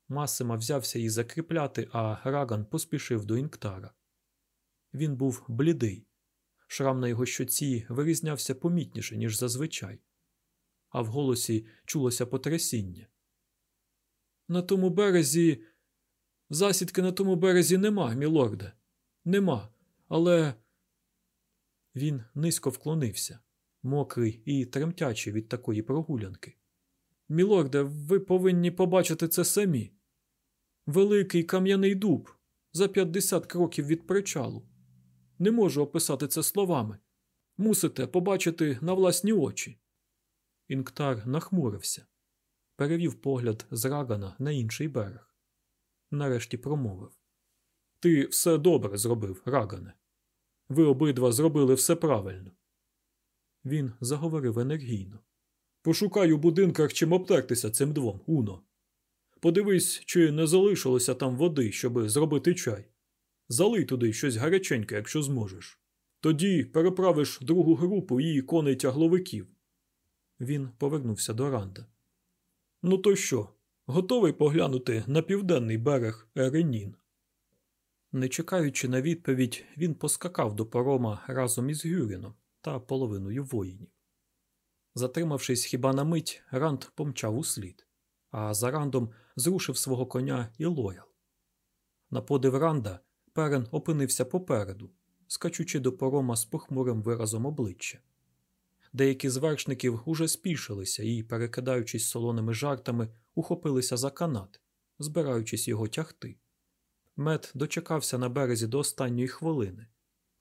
Масима взявся її закріпляти, а Раган поспішив до Інктара. Він був блідий, Шрам на його щоці вирізнявся помітніше, ніж зазвичай, а в голосі чулося потрясіння. На тому березі. Засідки на тому березі нема, мілорде. Нема. Але. Він низько вклонився, мокрий і тремтячий від такої прогулянки. Мілорде, ви повинні побачити це самі. Великий кам'яний дуб за 50 кроків від причалу. Не можу описати це словами. Мусите побачити на власні очі. Інктар нахмурився, перевів погляд з Рагана на інший берег. Нарешті промовив Ти все добре зробив, Рагане. Ви обидва зробили все правильно. Він заговорив енергійно. Пошукай у будинках чим обтертися цим двом, Уно. Подивись, чи не залишилося там води, щоб зробити чай. Залий туди щось гаряченьке, якщо зможеш. Тоді переправиш другу групу і коней тягловиків. Він повернувся до Ранда. Ну, то що, готовий поглянути на південний берег Еренін? Не чекаючи на відповідь, він поскакав до парома разом із Гюріном та половиною воїнів. Затримавшись хіба на мить, Ранд помчав услід, а за рандом зрушив свого коня і лоял. На подив Ранда перен опинився попереду, скачучи до порома з похмурим виразом обличчя. Деякі з вершників уже спішилися і, перекидаючись солоними жартами, ухопилися за канат, збираючись його тягти. Мед дочекався на березі до останньої хвилини,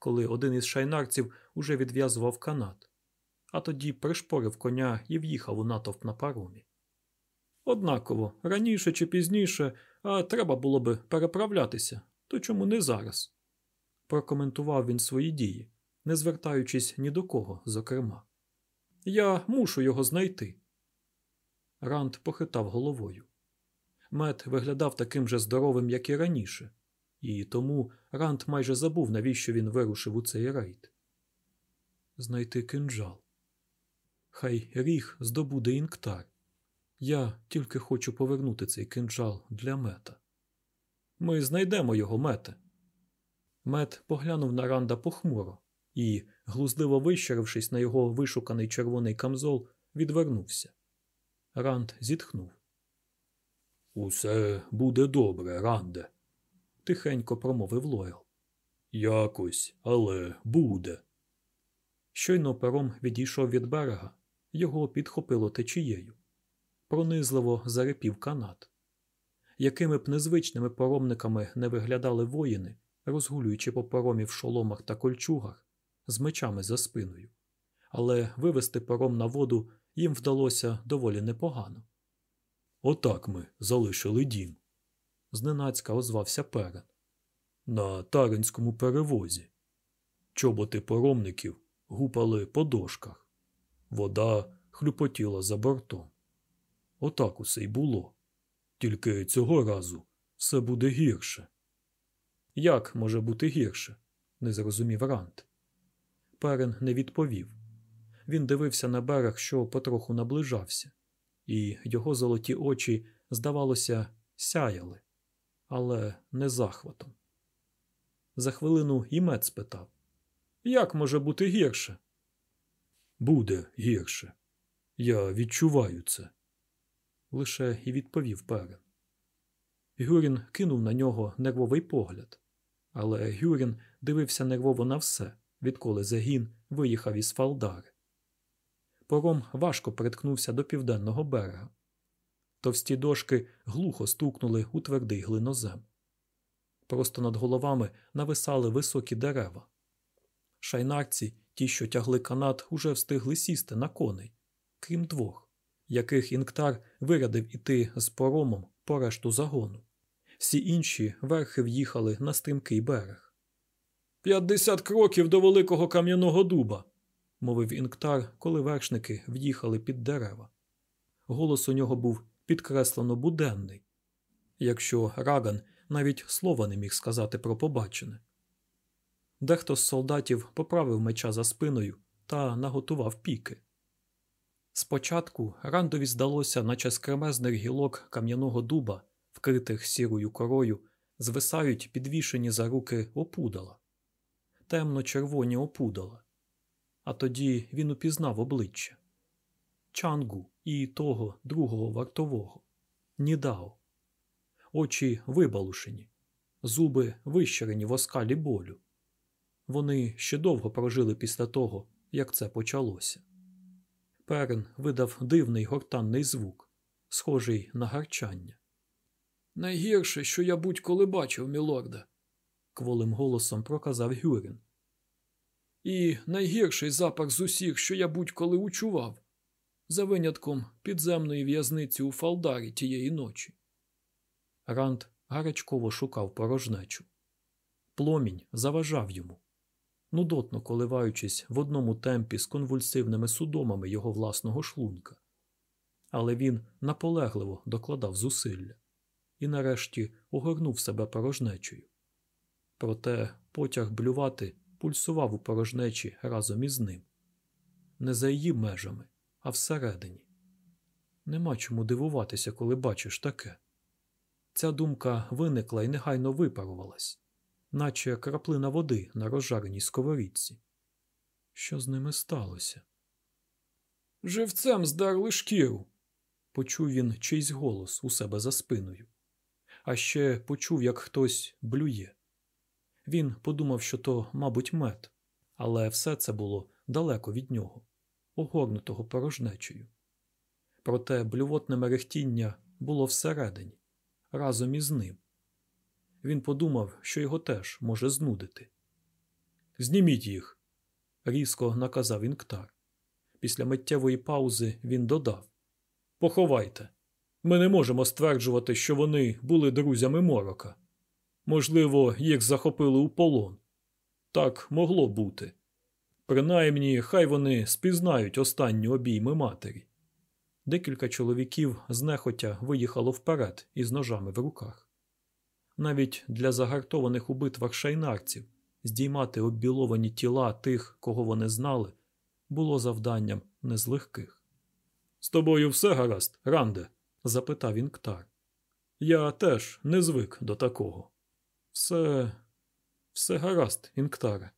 коли один із шайнарців уже відв'язував канат, а тоді пришпорив коня і в'їхав у натовп на паромі. Однаково, раніше чи пізніше, а треба було би переправлятися, то чому не зараз? Прокоментував він свої дії, не звертаючись ні до кого, зокрема. Я мушу його знайти. Ранд похитав головою. Мед виглядав таким же здоровим, як і раніше, і тому Ранд майже забув, навіщо він вирушив у цей рейд. Знайти кинджал. Хай ріг здобуде інктар. Я тільки хочу повернути цей кинджал для мета. Ми знайдемо його, мете. Мет поглянув на Ранда похмуро і, глузливо вищерившись на його вишуканий червоний камзол, відвернувся. Ранд зітхнув. Усе буде добре, Ранде, тихенько промовив Лойл. Якось, але буде. Щойно пером відійшов від берега, його підхопило течією. Пронизливо зарипів канат. Якими б незвичними поромниками не виглядали воїни, розгулюючи по поромі в шоломах та кольчугах, з мечами за спиною, але вивести паром на воду їм вдалося доволі непогано. Отак ми залишили дім, зненацька озвався перен. На таринському перевозі. Чоботи поромників гупали по дошках, вода хлюпотіла за бортом. Отак усе й було. Тільки цього разу все буде гірше. Як може бути гірше? не зрозумів Рант. Перен не відповів. Він дивився на берег, що потроху наближався, і його золоті очі, здавалося, сяяли, але не захватом. За хвилину імет спитав Як може бути гірше? Буде гірше. Я відчуваю це. Лише і відповів Перен. Гюрін кинув на нього нервовий погляд, але Гюрін дивився нервово на все відколи загін виїхав із Фалдари. Пором важко приткнувся до південного берега. Товсті дошки глухо стукнули у твердий глинозем. Просто над головами нависали високі дерева. Шайнарці, ті, що тягли канат, уже встигли сісти на коней, крім двох, яких інктар вирядив іти з поромом по решту загону. Всі інші верхи в'їхали на стрімкий берег. П'ятдесят кроків до великого кам'яного дуба, мовив інктар, коли вершники в'їхали під дерева. Голос у нього був підкреслено буденний, якщо Раган навіть слова не міг сказати про побачене. Дехто з солдатів поправив меча за спиною та наготував піки. Спочатку рандові здалося, наче з кремезних гілок кам'яного дуба, вкритих сірою корою, звисають підвішені за руки опудала темно-червоні опудала, а тоді він упізнав обличчя Чангу і того другого вартового Нідао. Очі вибалушені, зуби вищерені в оскалі болю. Вони ще довго прожили після того, як це почалося. Перн видав дивний гортанний звук, схожий на гарчання. Найгірше, що я будь-коли бачив, мілорда, кволим голосом проказав Гюрін. І найгірший запах з усіх, що я будь-коли учував, за винятком підземної в'язниці у Фалдарі тієї ночі. Ранд гарячково шукав порожнечу. Пломінь заважав йому, нудотно коливаючись в одному темпі з конвульсивними судомами його власного шлунка. Але він наполегливо докладав зусилля і нарешті огорнув себе порожнечою. Проте потяг блювати пульсував у порожнечі разом із ним. Не за її межами, а всередині. Нема чому дивуватися, коли бачиш таке. Ця думка виникла і негайно випарувалась, наче краплина води на розжареній сковорідці. Що з ними сталося? Живцем здерли шкіру, почув він чийсь голос у себе за спиною, а ще почув, як хтось блює. Він подумав, що то, мабуть, мед, але все це було далеко від нього, огорнутого порожнечею. Проте блювотне мерехтіння було всередині, разом із ним. Він подумав, що його теж може знудити. Зніміть їх, різко наказав інктар. Після миттєвої паузи він додав Поховайте. Ми не можемо стверджувати, що вони були друзями морока. Можливо, їх захопили у полон. Так могло бути. Принаймні, хай вони спізнають останні обійми матері. Декілька чоловіків знехотя виїхало вперед із ножами в руках. Навіть для загартованих у битвах шайнарців здіймати оббіловані тіла тих, кого вони знали, було завданням не з легких. З тобою все гаразд, Ранде? запитав інктар. Я теж не звик до такого. Все, все гаразд, інктаре.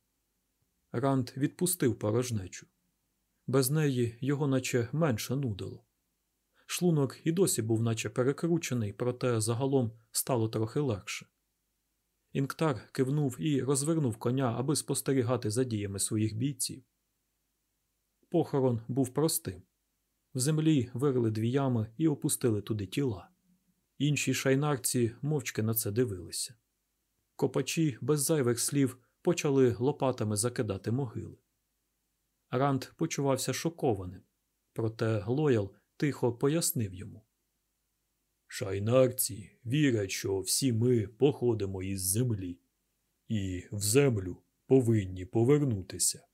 Ранд відпустив порожнечу. Без неї його наче менше нудило. Шлунок і досі був наче перекручений, проте загалом стало трохи легше. Інктар кивнув і розвернув коня, аби спостерігати за діями своїх бійців. Похорон був простим. В землі вирили дві ями і опустили туди тіла. Інші шайнарці мовчки на це дивилися. Копачі без зайвих слів почали лопатами закидати могили. Ранд почувався шокованим, проте Лоял тихо пояснив йому. Шайнарці вірять, що всі ми походимо із землі, і в землю повинні повернутися.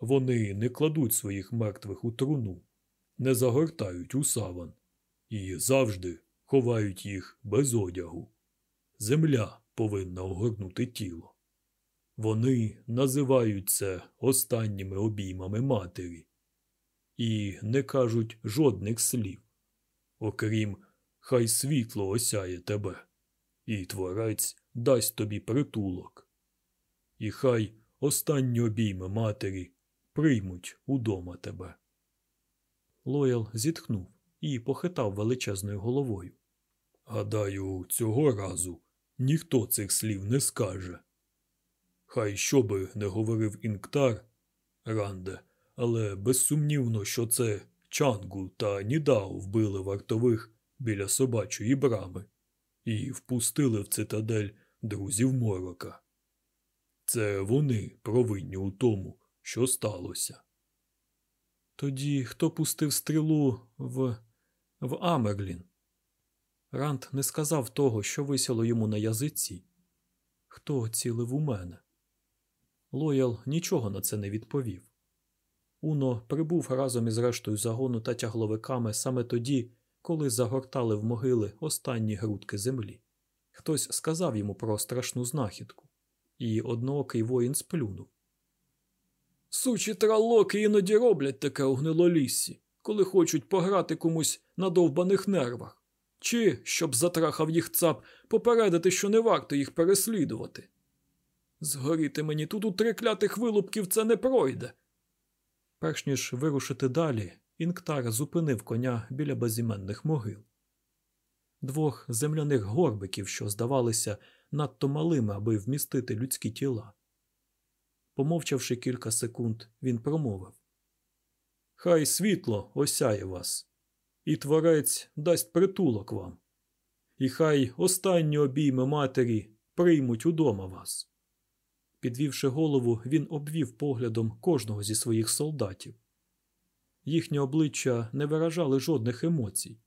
Вони не кладуть своїх мертвих у труну, не загортають у саван і завжди ховають їх без одягу. Земля повинна огорнути тіло. Вони називають це останніми обіймами матері і не кажуть жодних слів, окрім хай світло осяє тебе, і творець дасть тобі притулок. І хай останні обійми матері приймуть удома тебе. Лоял зітхнув і похитав величезною головою. Гадаю, цього разу ніхто цих слів не скаже. Хай що би не говорив інктар, Ранде, але безсумнівно, що це Чангу та Нідао вбили вартових біля собачої брами і впустили в цитадель друзів морока. Це вони провинні у тому, що сталося. Тоді хто пустив стрілу в в Амерлін? Рант не сказав того, що висіло йому на язиці. Хто цілив у мене? Лоял нічого на це не відповів. Уно прибув разом із рештою загону та тягловиками саме тоді, коли загортали в могили останні грудки землі. Хтось сказав йому про страшну знахідку, і одноокий воїн сплюнув. Сучі тралоки іноді роблять таке у гнилоліссі, коли хочуть пограти комусь на довбаних нервах, чи, щоб затрахав їх цап, попередити, що не варто їх переслідувати. Згоріти мені тут у триклятих вилупків це не пройде. Перш ніж вирушити далі, Інктар зупинив коня біля безіменних могил. Двох земляних горбиків, що здавалися надто малими, аби вмістити людські тіла. Помовчавши кілька секунд, він промовив Хай світло осяє вас, і творець дасть притулок вам, і хай останні обійми матері приймуть удома вас. Підвівши голову, він обвів поглядом кожного зі своїх солдатів. Їхні обличчя не виражали жодних емоцій,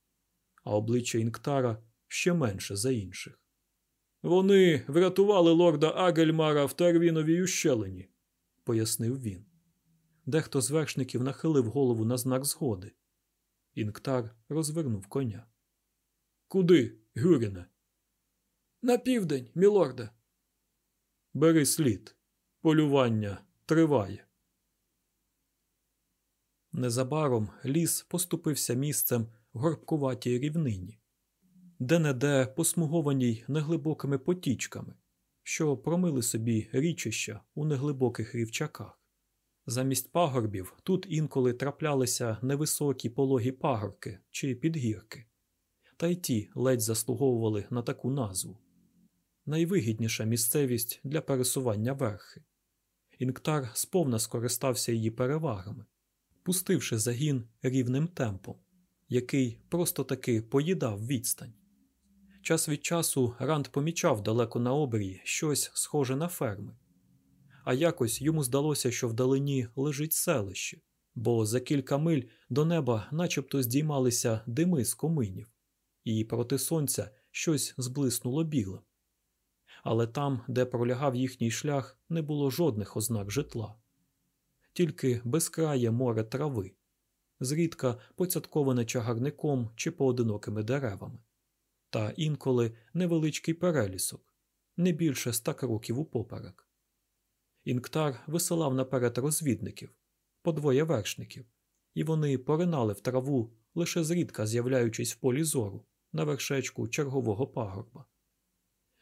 а обличчя Інктара ще менше за інших. Вони врятували лорда Агельмара в Тарвіновій ущелині, пояснив він. Дехто з вершників нахилив голову на знак згоди. Інктар розвернув коня. Куди, Гюріне? На південь, мілорде. Бери слід. Полювання триває. Незабаром ліс поступився місцем в горбкуватій рівнині, де-не-де посмугованій неглибокими потічками, що промили собі річища у неглибоких рівчаках. Замість пагорбів тут інколи траплялися невисокі пологі пагорки чи підгірки, та й ті ледь заслуговували на таку назву. Найвигідніша місцевість для пересування верхи. Інктар сповна скористався її перевагами, пустивши загін рівним темпом, який просто таки поїдав відстань. Час від часу Ранд помічав далеко на обрії щось схоже на ферми, а якось йому здалося, що вдалині лежить селище, бо за кілька миль до неба начебто здіймалися дими з коминів, і проти сонця щось зблиснуло білим. Але там, де пролягав їхній шлях, не було жодних ознак житла, тільки безкрає море трави, зрідка поцятковане чагарником чи поодинокими деревами, та інколи невеличкий перелісок, не більше ста кроків упоперек. Інктар висилав наперед розвідників, по двоє вершників, і вони поринали в траву, лише зрідка з'являючись в полі зору на вершечку чергового пагорба.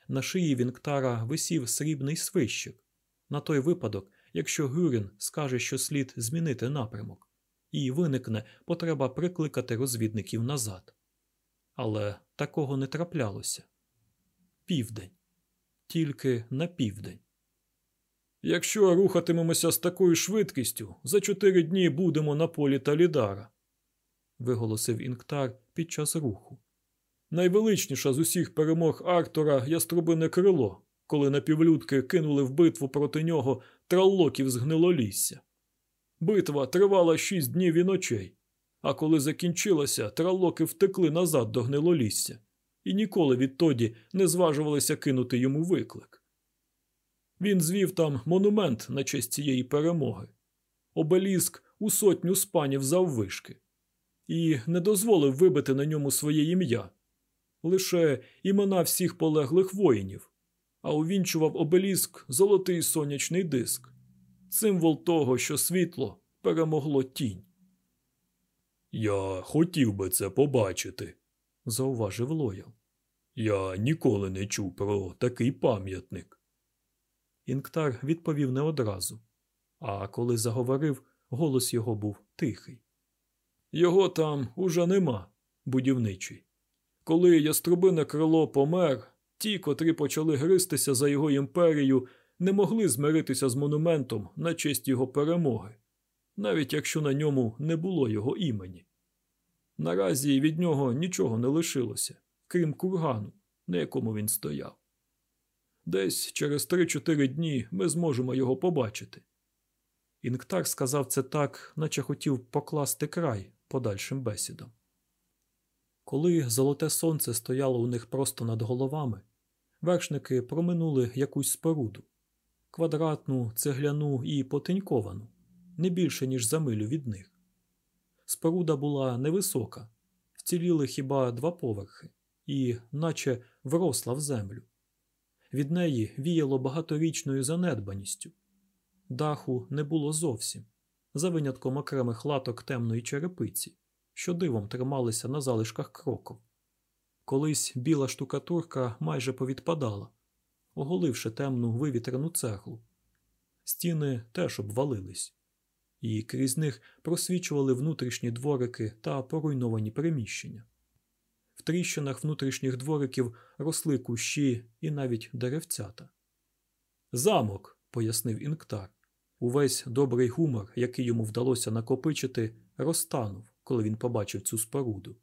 На шиї Вінктара висів срібний свищик на той випадок, якщо Гюрін скаже, що слід змінити напрямок, і виникне потреба прикликати розвідників назад. Але такого не траплялося. Південь. Тільки на південь. Якщо рухатимемося з такою швидкістю, за чотири дні будемо на полі Талідара, виголосив Інктар під час руху. Найвеличніша з усіх перемог Артура яструбине крило, коли напівлюдки кинули в битву проти нього траллоків з гнилолісся. Битва тривала шість днів і ночей, а коли закінчилася, траллоки втекли назад до гнилолісся і ніколи відтоді не зважувалися кинути йому виклик. Він звів там монумент на честь цієї перемоги, обеліск у сотню спанів заввишки, і не дозволив вибити на ньому своє ім'я лише імена всіх полеглих воїнів, а увінчував обеліск золотий сонячний диск, символ того, що світло перемогло тінь. Я хотів би це побачити, зауважив Лоял. Я ніколи не чув про такий пам'ятник. Інктар відповів не одразу, а коли заговорив, голос його був тихий. Його там уже нема, будівничий. Коли яструбине крило помер, ті, котрі почали гристися за його імперію, не могли змиритися з монументом на честь його перемоги, навіть якщо на ньому не було його імені. Наразі від нього нічого не лишилося, крім кургану, на якому він стояв. Десь через 3-4 дні ми зможемо його побачити. Інктар сказав це так, наче хотів покласти край подальшим бесідам. Коли золоте сонце стояло у них просто над головами, вершники проминули якусь споруду квадратну, цегляну і потеньковану, не більше, ніж за милю від них. Споруда була невисока, вціліли хіба два поверхи, і, наче вросла в землю. Від неї віяло багаторічною занедбаністю. Даху не було зовсім, за винятком окремих латок темної черепиці що дивом трималися на залишках кроков. Колись біла штукатурка майже повідпадала, оголивши темну вивітрену цеглу. Стіни теж обвалились. і крізь них просвічували внутрішні дворики та поруйновані приміщення. В тріщинах внутрішніх двориків росли кущі і навіть деревцята. Замок, пояснив Інктар. Увесь добрий гумор, який йому вдалося накопичити, розтанув, коли він побачив цю споруду.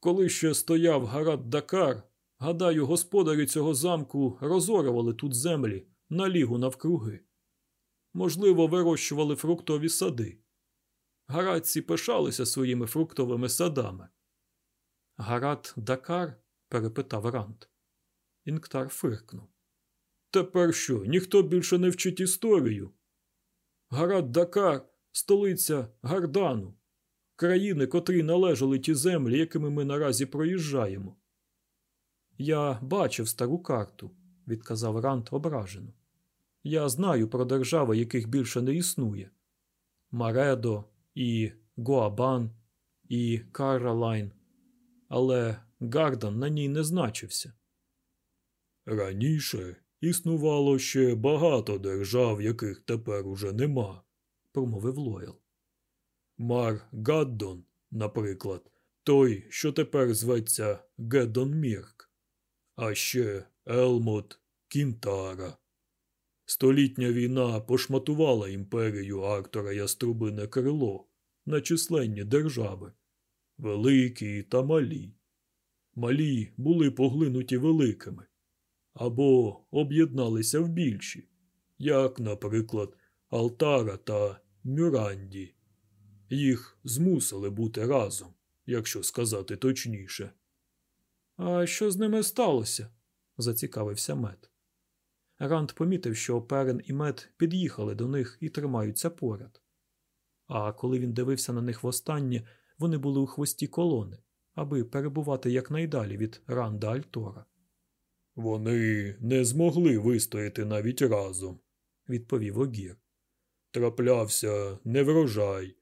Коли ще стояв Гарат Дакар, гадаю, господарі цього замку розорювали тут землі на лігу навкруги. Можливо, вирощували фруктові сади. Гаратці пишалися своїми фруктовими садами. Гарат Дакар? перепитав Рант. Інктар фиркнув. Тепер що, ніхто більше не вчить історію? Гарат Дакар, столиця Гардану, країни, котрі належали ті землі, якими ми наразі проїжджаємо. Я бачив стару карту, відказав Рант ображено. Я знаю про держави, яких більше не існує. Маредо і Гуабан і Каролайн. Але Гардан на ній не значився. Раніше існувало ще багато держав, яких тепер уже нема, промовив Лойл. Мар Гаддон, наприклад, той, що тепер зветься Гедон Мірк, а ще Елмот Кінтара. Столітня війна пошматувала імперію Артора Яструбине крило на численні держави, великі та малі. Малі були поглинуті великими або об'єдналися в більші, як, наприклад, Алтара та Мюранді. Їх змусили бути разом, якщо сказати точніше. А що з ними сталося? зацікавився мед. Ранд помітив, що Перен і мед під'їхали до них і тримаються поряд. А коли він дивився на них востаннє, вони були у хвості колони, аби перебувати якнайдалі від Ранда Альтора. Вони не змогли вистояти навіть разом, відповів Огір. Траплявся неврожай,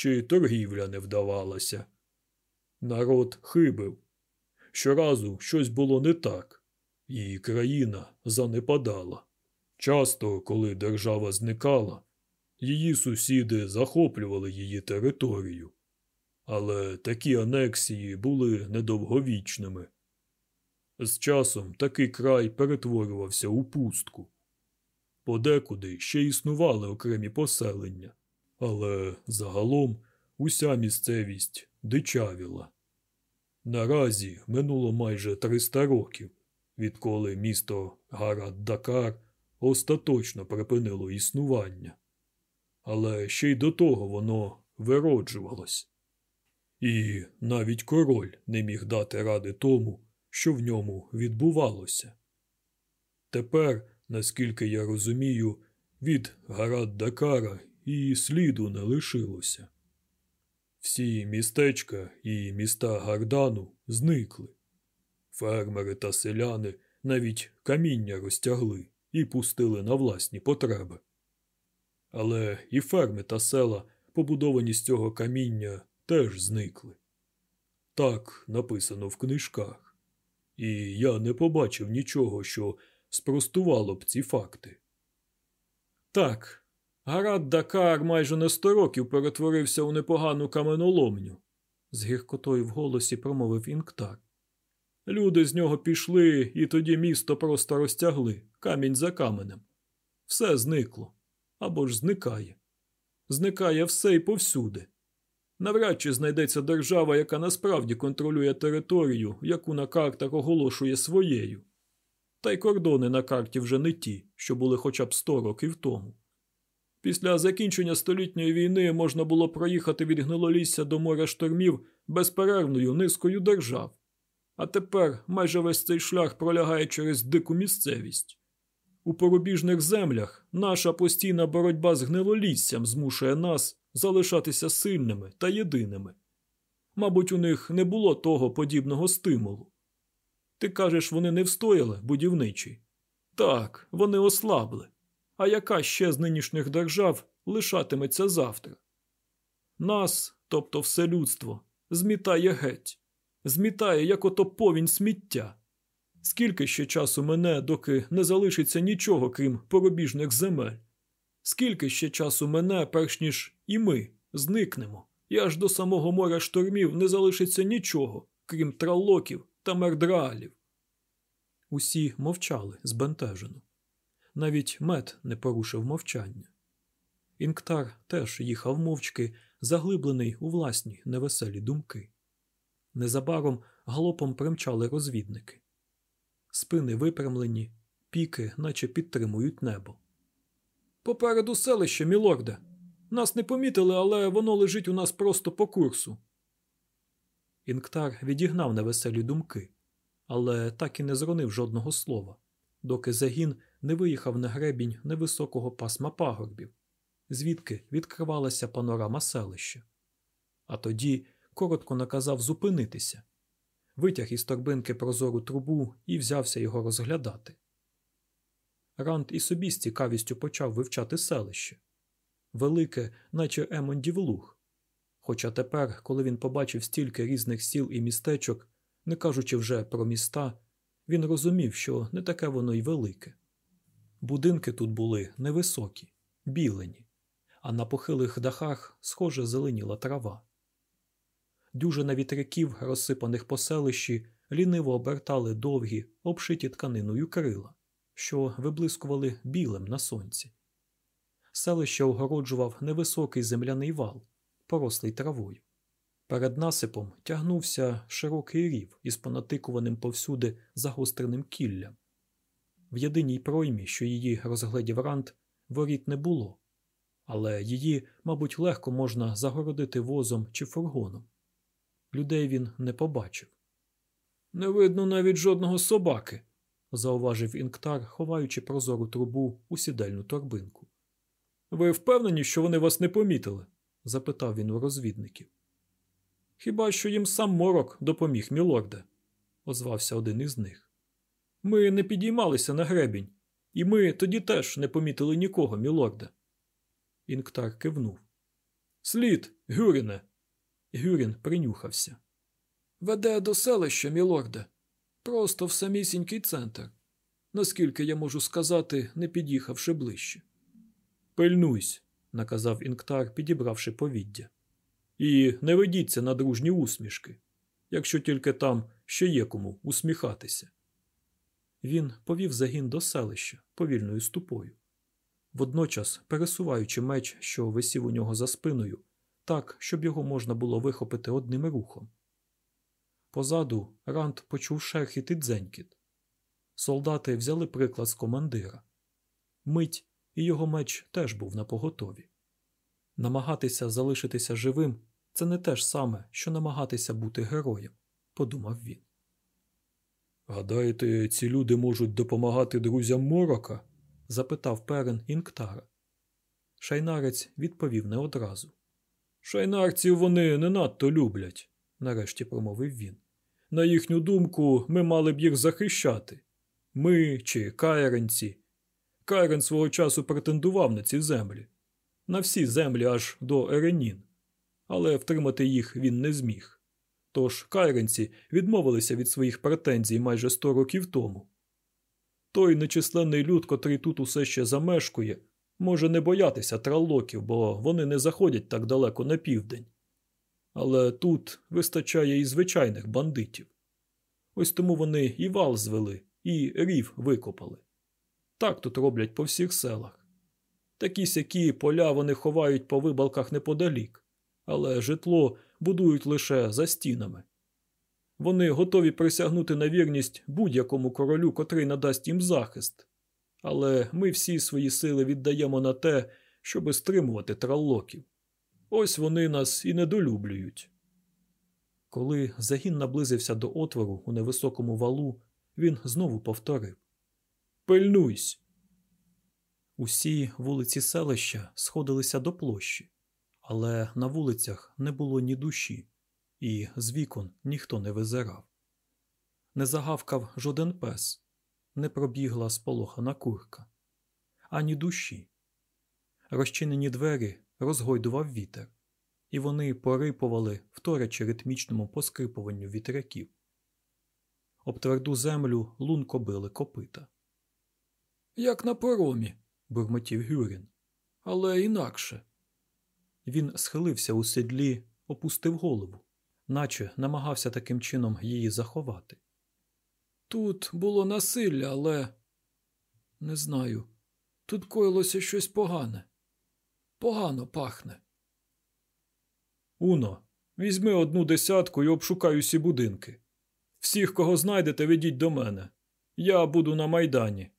чи торгівля не вдавалася. Народ хибив. Щоразу щось було не так, і країна занепадала. Часто, коли держава зникала, її сусіди захоплювали її територію. Але такі анексії були недовговічними. З часом такий край перетворювався у пустку. Подекуди ще існували окремі поселення, але загалом уся місцевість дичавіла. Наразі минуло майже 300 років, відколи місто Гарад-Дакар остаточно припинило існування. Але ще й до того воно вироджувалось. І навіть король не міг дати ради тому, що в ньому відбувалося. Тепер, наскільки я розумію, від Гарад Дакара і сліду не лишилося. Всі містечка і міста Гардану зникли. Фермери та селяни навіть каміння розтягли і пустили на власні потреби. Але і ферми та села, побудовані з цього каміння, теж зникли. Так написано в книжках, і я не побачив нічого, що спростувало б ці факти. Так, Гарат Дакар майже на сто років перетворився у непогану каменоломню, з гіркотою в голосі промовив Інктар. Люди з нього пішли, і тоді місто просто розтягли камінь за каменем. Все зникло або ж зникає. Зникає все і повсюди. Навряд чи знайдеться держава, яка насправді контролює територію, яку на картах оголошує своєю. Та й кордони на карті вже не ті, що були хоча б сто років тому. Після закінчення столітньої війни можна було проїхати від гнилолісся до моря штормів безперервною низкою держав. А тепер майже весь цей шлях пролягає через дику місцевість. У порубіжних землях наша постійна боротьба з гнилоліссям змушує нас залишатися сильними та єдиними. Мабуть, у них не було того подібного стимулу. Ти кажеш, вони не встояли, будівничий? Так, вони ослабли. А яка ще з нинішніх держав лишатиметься завтра? Нас, тобто все людство, змітає геть, змітає, як ото повінь сміття. Скільки ще часу мене, доки не залишиться нічого, крім поробіжних земель? Скільки ще часу мене, перш ніж і ми зникнемо, і аж до самого моря штормів не залишиться нічого, крім тралоків та мердраалів. Усі мовчали збентежено. Навіть мед не порушив мовчання. Інктар теж їхав мовчки, заглиблений у власні невеселі думки. Незабаром галопом примчали розвідники. Спини випрямлені, піки, наче підтримують небо. Попереду селище, мілорде. Нас не помітили, але воно лежить у нас просто по курсу. Інктар відігнав невеселі думки, але так і не зронив жодного слова, доки загін не виїхав на гребінь невисокого пасма пагорбів, звідки відкривалася панорама селища. А тоді коротко наказав зупинитися, витяг із торбинки прозору трубу і взявся його розглядати. Ранд і собі з цікавістю почав вивчати селище велике, наче Емондів луг. Хоча тепер, коли він побачив стільки різних сіл і містечок, не кажучи вже про міста, він розумів, що не таке воно й велике. Будинки тут були невисокі, білені, а на похилих дахах схоже зеленіла трава. Дюжина вітряків, розсипаних по селищі, ліниво обертали довгі, обшиті тканиною крила, що виблискували білим на сонці. Селище огороджував невисокий земляний вал, порослий травою. Перед насипом тягнувся широкий рів із понатикуваним повсюди загостреним кіллям. В єдиній проймі, що її розгледів Рант, воріт не було, але її, мабуть, легко можна загородити возом чи фургоном. Людей він не побачив. Не видно навіть жодного собаки, зауважив інктар, ховаючи прозору трубу у сідельну торбинку. Ви впевнені, що вони вас не помітили? запитав він у розвідників. Хіба що їм сам морок допоміг, мілорде, озвався один із них. Ми не підіймалися на гребінь, і ми тоді теж не помітили нікого, мілорде. Інктар кивнув. Слід, Гюріне. Гюрін принюхався. Веде до селища, мілорде. Просто в самісінький центр. Наскільки я можу сказати, не під'їхавши ближче. Пильнуйсь, наказав Інктар, підібравши повіддя. І не ведіться на дружні усмішки, якщо тільки там ще є кому усміхатися. Він повів загін до селища повільною ступою, водночас пересуваючи меч, що висів у нього за спиною, так, щоб його можна було вихопити одним рухом. Позаду Рант почув шерхіт і дзенькіт. Солдати взяли приклад з командира. Мить, і його меч теж був на поготові. Намагатися залишитися живим це не те ж саме, що намагатися бути героєм, подумав він. Гадаєте, ці люди можуть допомагати друзям морока? запитав перен Інктара. Шайнарець відповів не одразу. Шайнарців вони не надто люблять, нарешті промовив він. На їхню думку, ми мали б їх захищати. Ми чи кайренці. Кайрен свого часу претендував на ці землі, на всі землі аж до Еренін, але втримати їх він не зміг. Тож кайренці відмовилися від своїх претензій майже сто років тому. Той нечисленний люд, котрий тут усе ще замешкує, може не боятися траллоків, бо вони не заходять так далеко на південь. Але тут вистачає і звичайних бандитів. Ось тому вони і вал звели, і рів викопали. Так тут роблять по всіх селах. Такі сякі поля вони ховають по вибалках неподалік, але житло будують лише за стінами. Вони готові присягнути на вірність будь-якому королю, котрий надасть їм захист. Але ми всі свої сили віддаємо на те, щоби стримувати траллоків. Ось вони нас і недолюблюють. Коли загін наблизився до отвору у невисокому валу, він знову повторив Пильнуйсь. Усі вулиці селища сходилися до площі, але на вулицях не було ні душі, і з вікон ніхто не визирав. Не загавкав жоден пес, не пробігла сполохана курка, ані душі. Розчинені двері розгойдував вітер, і вони порипували, вторячи ритмічному поскрипуванню вітряків. Об тверду землю лунко били копита. Як на поромі, бурмотів Гюрін. але інакше. Він схилився у седлі, опустив голову, наче намагався таким чином її заховати. Тут було насилля, але не знаю. Тут коїлося щось погане. Погано пахне. Уно, візьми одну десятку і обшукай усі будинки. Всіх, кого знайдете, ведіть до мене. Я буду на майдані.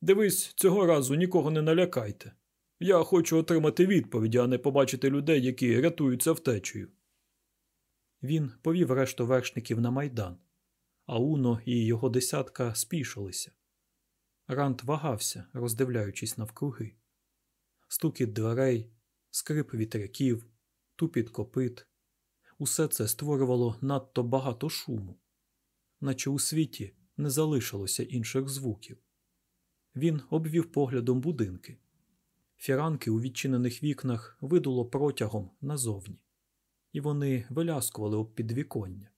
Дивись, цього разу нікого не налякайте. Я хочу отримати відповіді, а не побачити людей, які рятуються втечею. Він повів решту вершників на майдан, а Уно і його десятка спішилися. Рант вагався, роздивляючись навкруги. Стукіт дверей, скрип вітряків, тупіт копит. Усе це створювало надто багато шуму, наче у світі не залишилося інших звуків. Він обвів поглядом будинки. Фіранки у відчинених вікнах видуло протягом назовні, і вони виляскували об підвіконня.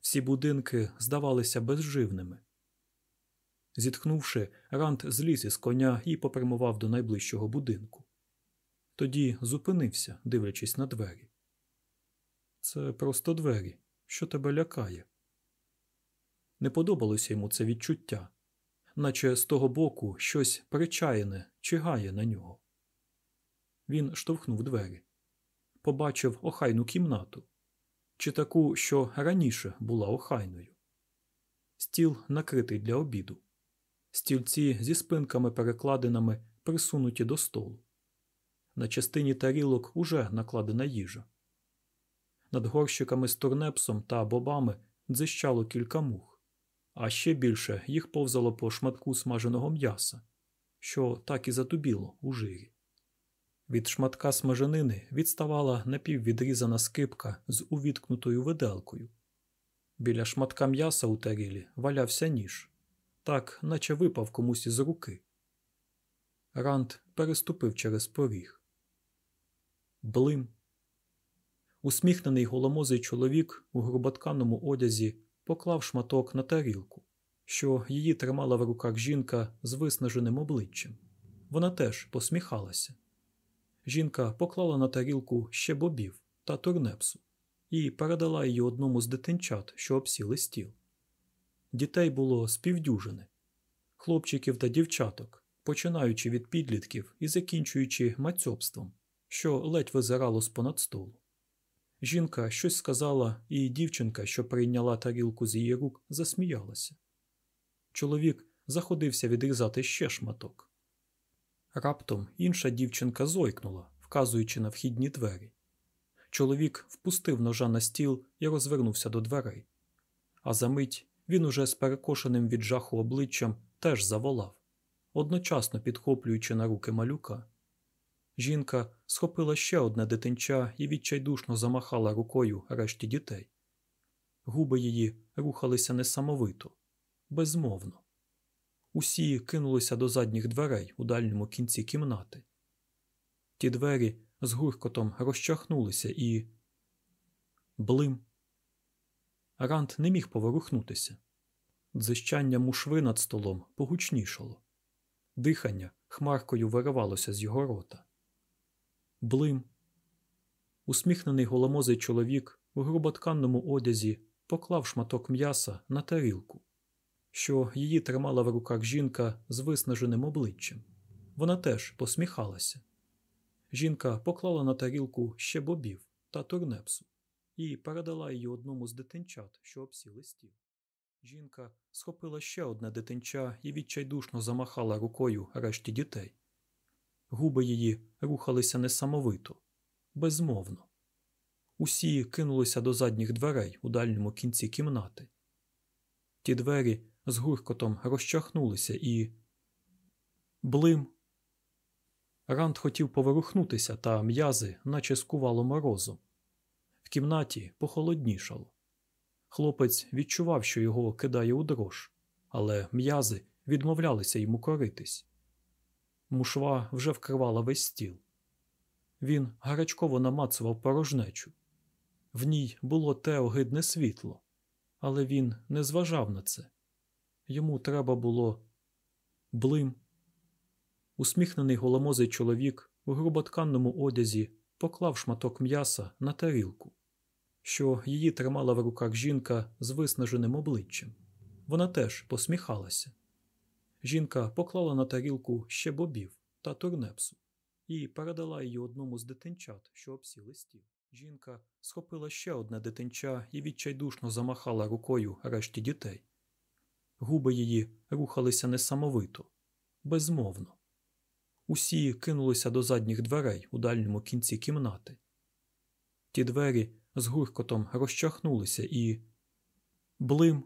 Всі будинки здавалися безживними. Зітхнувши, Рант зліз із коня і попрямував до найближчого будинку. Тоді зупинився, дивлячись на двері. Це просто двері, що тебе лякає. Не подобалося йому це відчуття, наче з того боку щось причаяне чигає на нього. Він штовхнув двері, побачив охайну кімнату, чи таку, що раніше була охайною. Стіл накритий для обіду, стільці зі спинками перекладинами присунуті до столу. На частині тарілок уже накладена їжа. Над горщиками з турнепсом та бобами дзищало кілька мух, а ще більше їх повзало по шматку смаженого м'яса, що так і затубіло у жирі. Від шматка смаженини відставала напіввідрізана скипка з увіткнутою виделкою. Біля шматка м'яса у тарілі валявся ніж, так наче випав комусь із руки. Рант переступив через поріг. Блим. Усміхнений голомозий чоловік у груботканому одязі поклав шматок на тарілку, що її тримала в руках жінка з виснаженим обличчям. Вона теж посміхалася. Жінка поклала на тарілку ще бобів та турнепсу і передала її одному з дитинчат, що обсіли стіл. Дітей було співдюжини хлопчиків та дівчаток, починаючи від підлітків і закінчуючи мацьобством, що ледь визирало з понад столу. Жінка щось сказала, і дівчинка, що прийняла тарілку з її рук, засміялася. Чоловік заходився відрізати ще шматок. Раптом інша дівчинка зойкнула, вказуючи на вхідні двері. Чоловік впустив ножа на стіл і розвернувся до дверей. А за мить він уже з перекошеним від жаху обличчям теж заволав, одночасно підхоплюючи на руки малюка. Жінка схопила ще одне дитинча і відчайдушно замахала рукою решті дітей. Губи її рухалися несамовито, безмовно. Усі кинулися до задніх дверей у дальньому кінці кімнати. Ті двері з гуркотом розчахнулися і. Блим. Рант не міг поворухнутися. Дзищання мушви над столом погучнішало. Дихання хмаркою виривалося з його рота. Блим. Усміхнений голомозий чоловік у груботканному одязі поклав шматок м'яса на тарілку, що її тримала в руках жінка з виснаженим обличчям. Вона теж посміхалася. Жінка поклала на тарілку ще бобів та турнепсу і передала її одному з дитинчат, що обсіли стіл. Жінка схопила ще одне дитинча і відчайдушно замахала рукою решті дітей. Губи її рухалися несамовито, безмовно. Усі кинулися до задніх дверей у дальньому кінці кімнати. Ті двері з гуркотом розчахнулися і. Блим. Ранд хотів поворухнутися, та м'язи, наче скувало морозом. В кімнаті похолоднішало. Хлопець відчував, що його кидає у дрож, але м'язи відмовлялися йому коритись. Мушва вже вкривала весь стіл. Він гарячково намацував порожнечу. В ній було те огидне світло, але він не зважав на це. Йому треба було блим. Усміхнений голомозий чоловік у груботканному одязі поклав шматок м'яса на тарілку, що її тримала в руках жінка з виснаженим обличчям. Вона теж посміхалася. Жінка поклала на тарілку ще бобів та турнепсу і передала її одному з дитинчат, що обсіли стіл. Жінка схопила ще одне дитинча і відчайдушно замахала рукою решті дітей. Губи її рухалися несамовито, безмовно. Усі кинулися до задніх дверей у дальньому кінці кімнати. Ті двері з гуркотом розчахнулися і. Блим.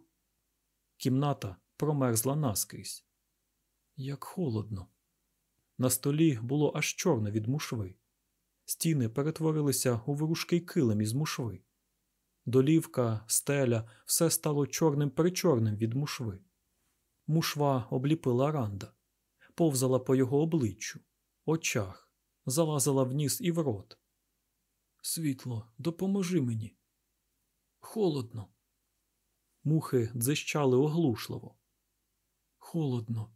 Кімната промерзла наскрізь. Як холодно. На столі було аж чорне від мушви. Стіни перетворилися у ворушкий килим із мушви. Долівка, стеля, все стало чорним причорним від мушви. Мушва обліпила ранда, повзала по його обличчю, очах, залазила в ніс і в рот. Світло, допоможи мені. Холодно. Мухи дзищали оглушливо. Холодно.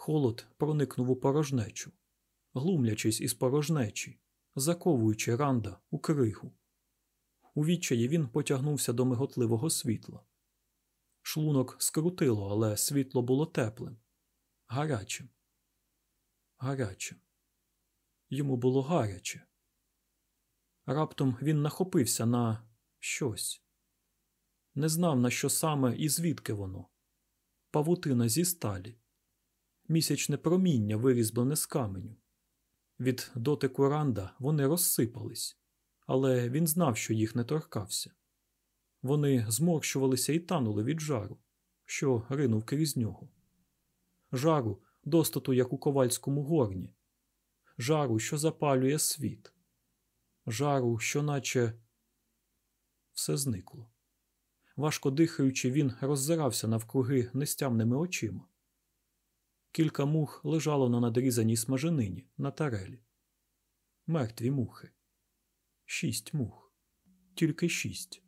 Холод проникнув у порожнечу, глумлячись із порожнечі, заковуючи ранда у кригу. У відчаї він потягнувся до миготливого світла. Шлунок скрутило, але світло було теплим, гарячим. Гарячим. Йому було гаряче. Раптом він нахопився на щось. Не знав, на що саме і звідки воно. Павутина зі сталі, місячне проміння вирізблене з каменю. Від дотику ранда вони розсипались, але він знав, що їх не торкався. Вони зморщувалися і танули від жару, що ринув крізь нього. Жару, достату, як у ковальському горні, жару, що запалює світ, жару, що наче все зникло. Важко дихаючи, він роззирався навкруги нестямними очима. Кілька мух лежало на надрізаній смаженині на тарелі. Мертві мухи. Шість мух. Тільки шість.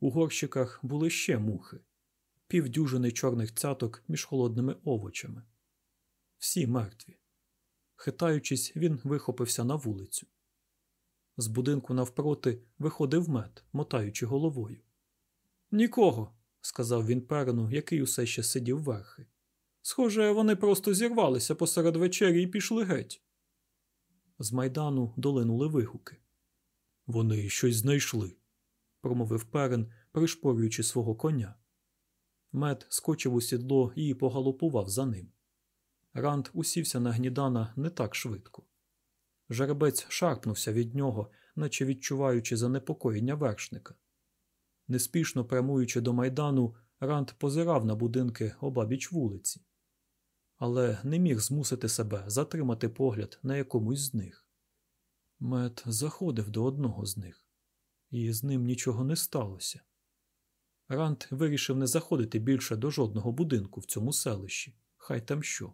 У горщиках були ще мухи, півдюжини чорних цяток між холодними овочами. Всі мертві. Хитаючись, він вихопився на вулицю. З будинку навпроти виходив мед, мотаючи головою. Нікого, сказав він перену, який усе ще сидів верхи. Схоже, вони просто зірвалися посеред вечері і пішли геть. З майдану долинули вигуки. Вони щось знайшли, промовив перен, пришпорюючи свого коня. Мед скочив у сідло і погалопував за ним. Ранд усівся на гнідана не так швидко. Жеребець шарпнувся від нього, наче відчуваючи занепокоєння вершника. Неспішно прямуючи до майдану, Ранд позирав на будинки обабіч вулиці, але не міг змусити себе затримати погляд на якомусь з них. Мед заходив до одного з них, і з ним нічого не сталося. Ранд вирішив не заходити більше до жодного будинку в цьому селищі, хай там що.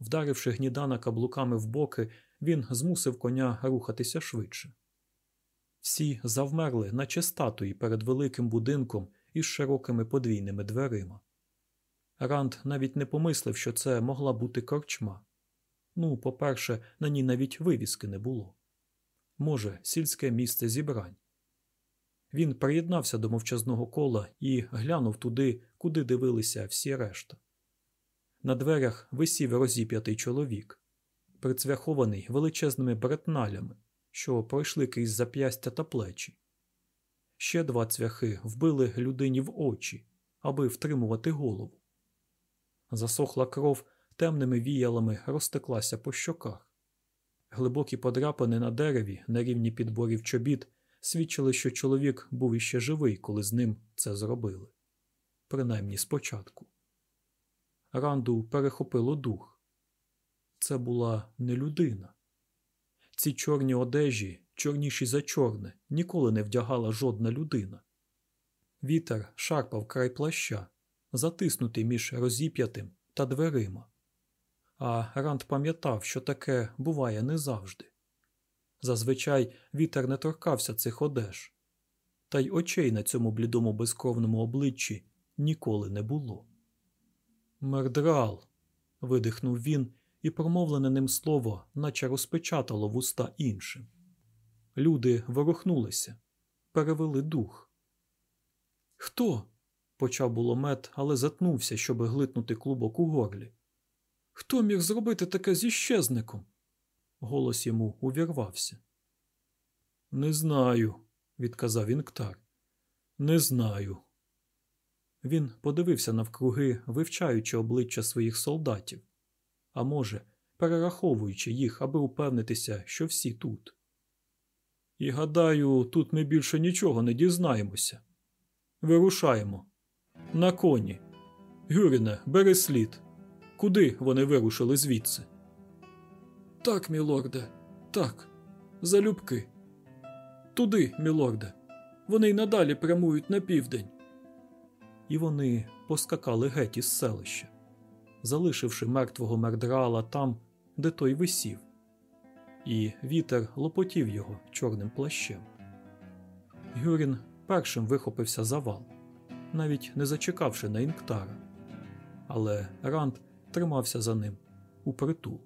Вдаривши гнідана каблуками в боки, він змусив коня рухатися швидше. Всі завмерли, наче статуї перед великим будинком із широкими подвійними дверима. Ранд навіть не помислив, що це могла бути корчма. Ну, по-перше, на ній навіть вивіски не було. Може, сільське місце зібрань. Він приєднався до мовчазного кола і глянув туди, куди дивилися всі решта. На дверях висів розіп'ятий чоловік, прицвяхований величезними бретналями, що пройшли крізь зап'ястя та плечі. Ще два цвяхи вбили людині в очі, аби втримувати голову. Засохла кров темними віялами розтеклася по щоках. Глибокі подряпини на дереві на рівні підборів чобіт свідчили, що чоловік був іще живий, коли з ним це зробили. Принаймні спочатку. Ранду перехопило дух. Це була не людина. Ці чорні одежі, чорніші за чорне, ніколи не вдягала жодна людина. Вітер шарпав край плаща, затиснутий між розіп'ятим та дверима. А Ранд пам'ятав, що таке буває не завжди. Зазвичай вітер не торкався цих одеж, та й очей на цьому блідому безкровному обличчі ніколи не було. Мердрал. видихнув він, і промовлене ним слово, наче розпечатало вуста іншим. Люди ворухнулися, перевели дух. Хто? Почав було мед, але затнувся, щоб глитнути клубок у горлі. Хто міг зробити таке зі щезником? Голос йому увірвався. Не знаю, відказав Інктар. Не знаю. Він подивився навкруги, вивчаючи обличчя своїх солдатів, а може, перераховуючи їх, аби упевнитися, що всі тут. І гадаю, тут ми більше нічого не дізнаємося. Вирушаємо. На коні. Гюріне, бери слід. Куди вони вирушили звідси? Так, мілорде, так, залюбки. Туди, мілорде. Вони й надалі прямують на південь. І вони поскакали геть із селища, залишивши мертвого мердрала там, де той висів, і вітер лопотів його чорним плащем. Гюрін першим вихопився за вал, навіть не зачекавши на інктара, але Ранд тримався за ним у притул.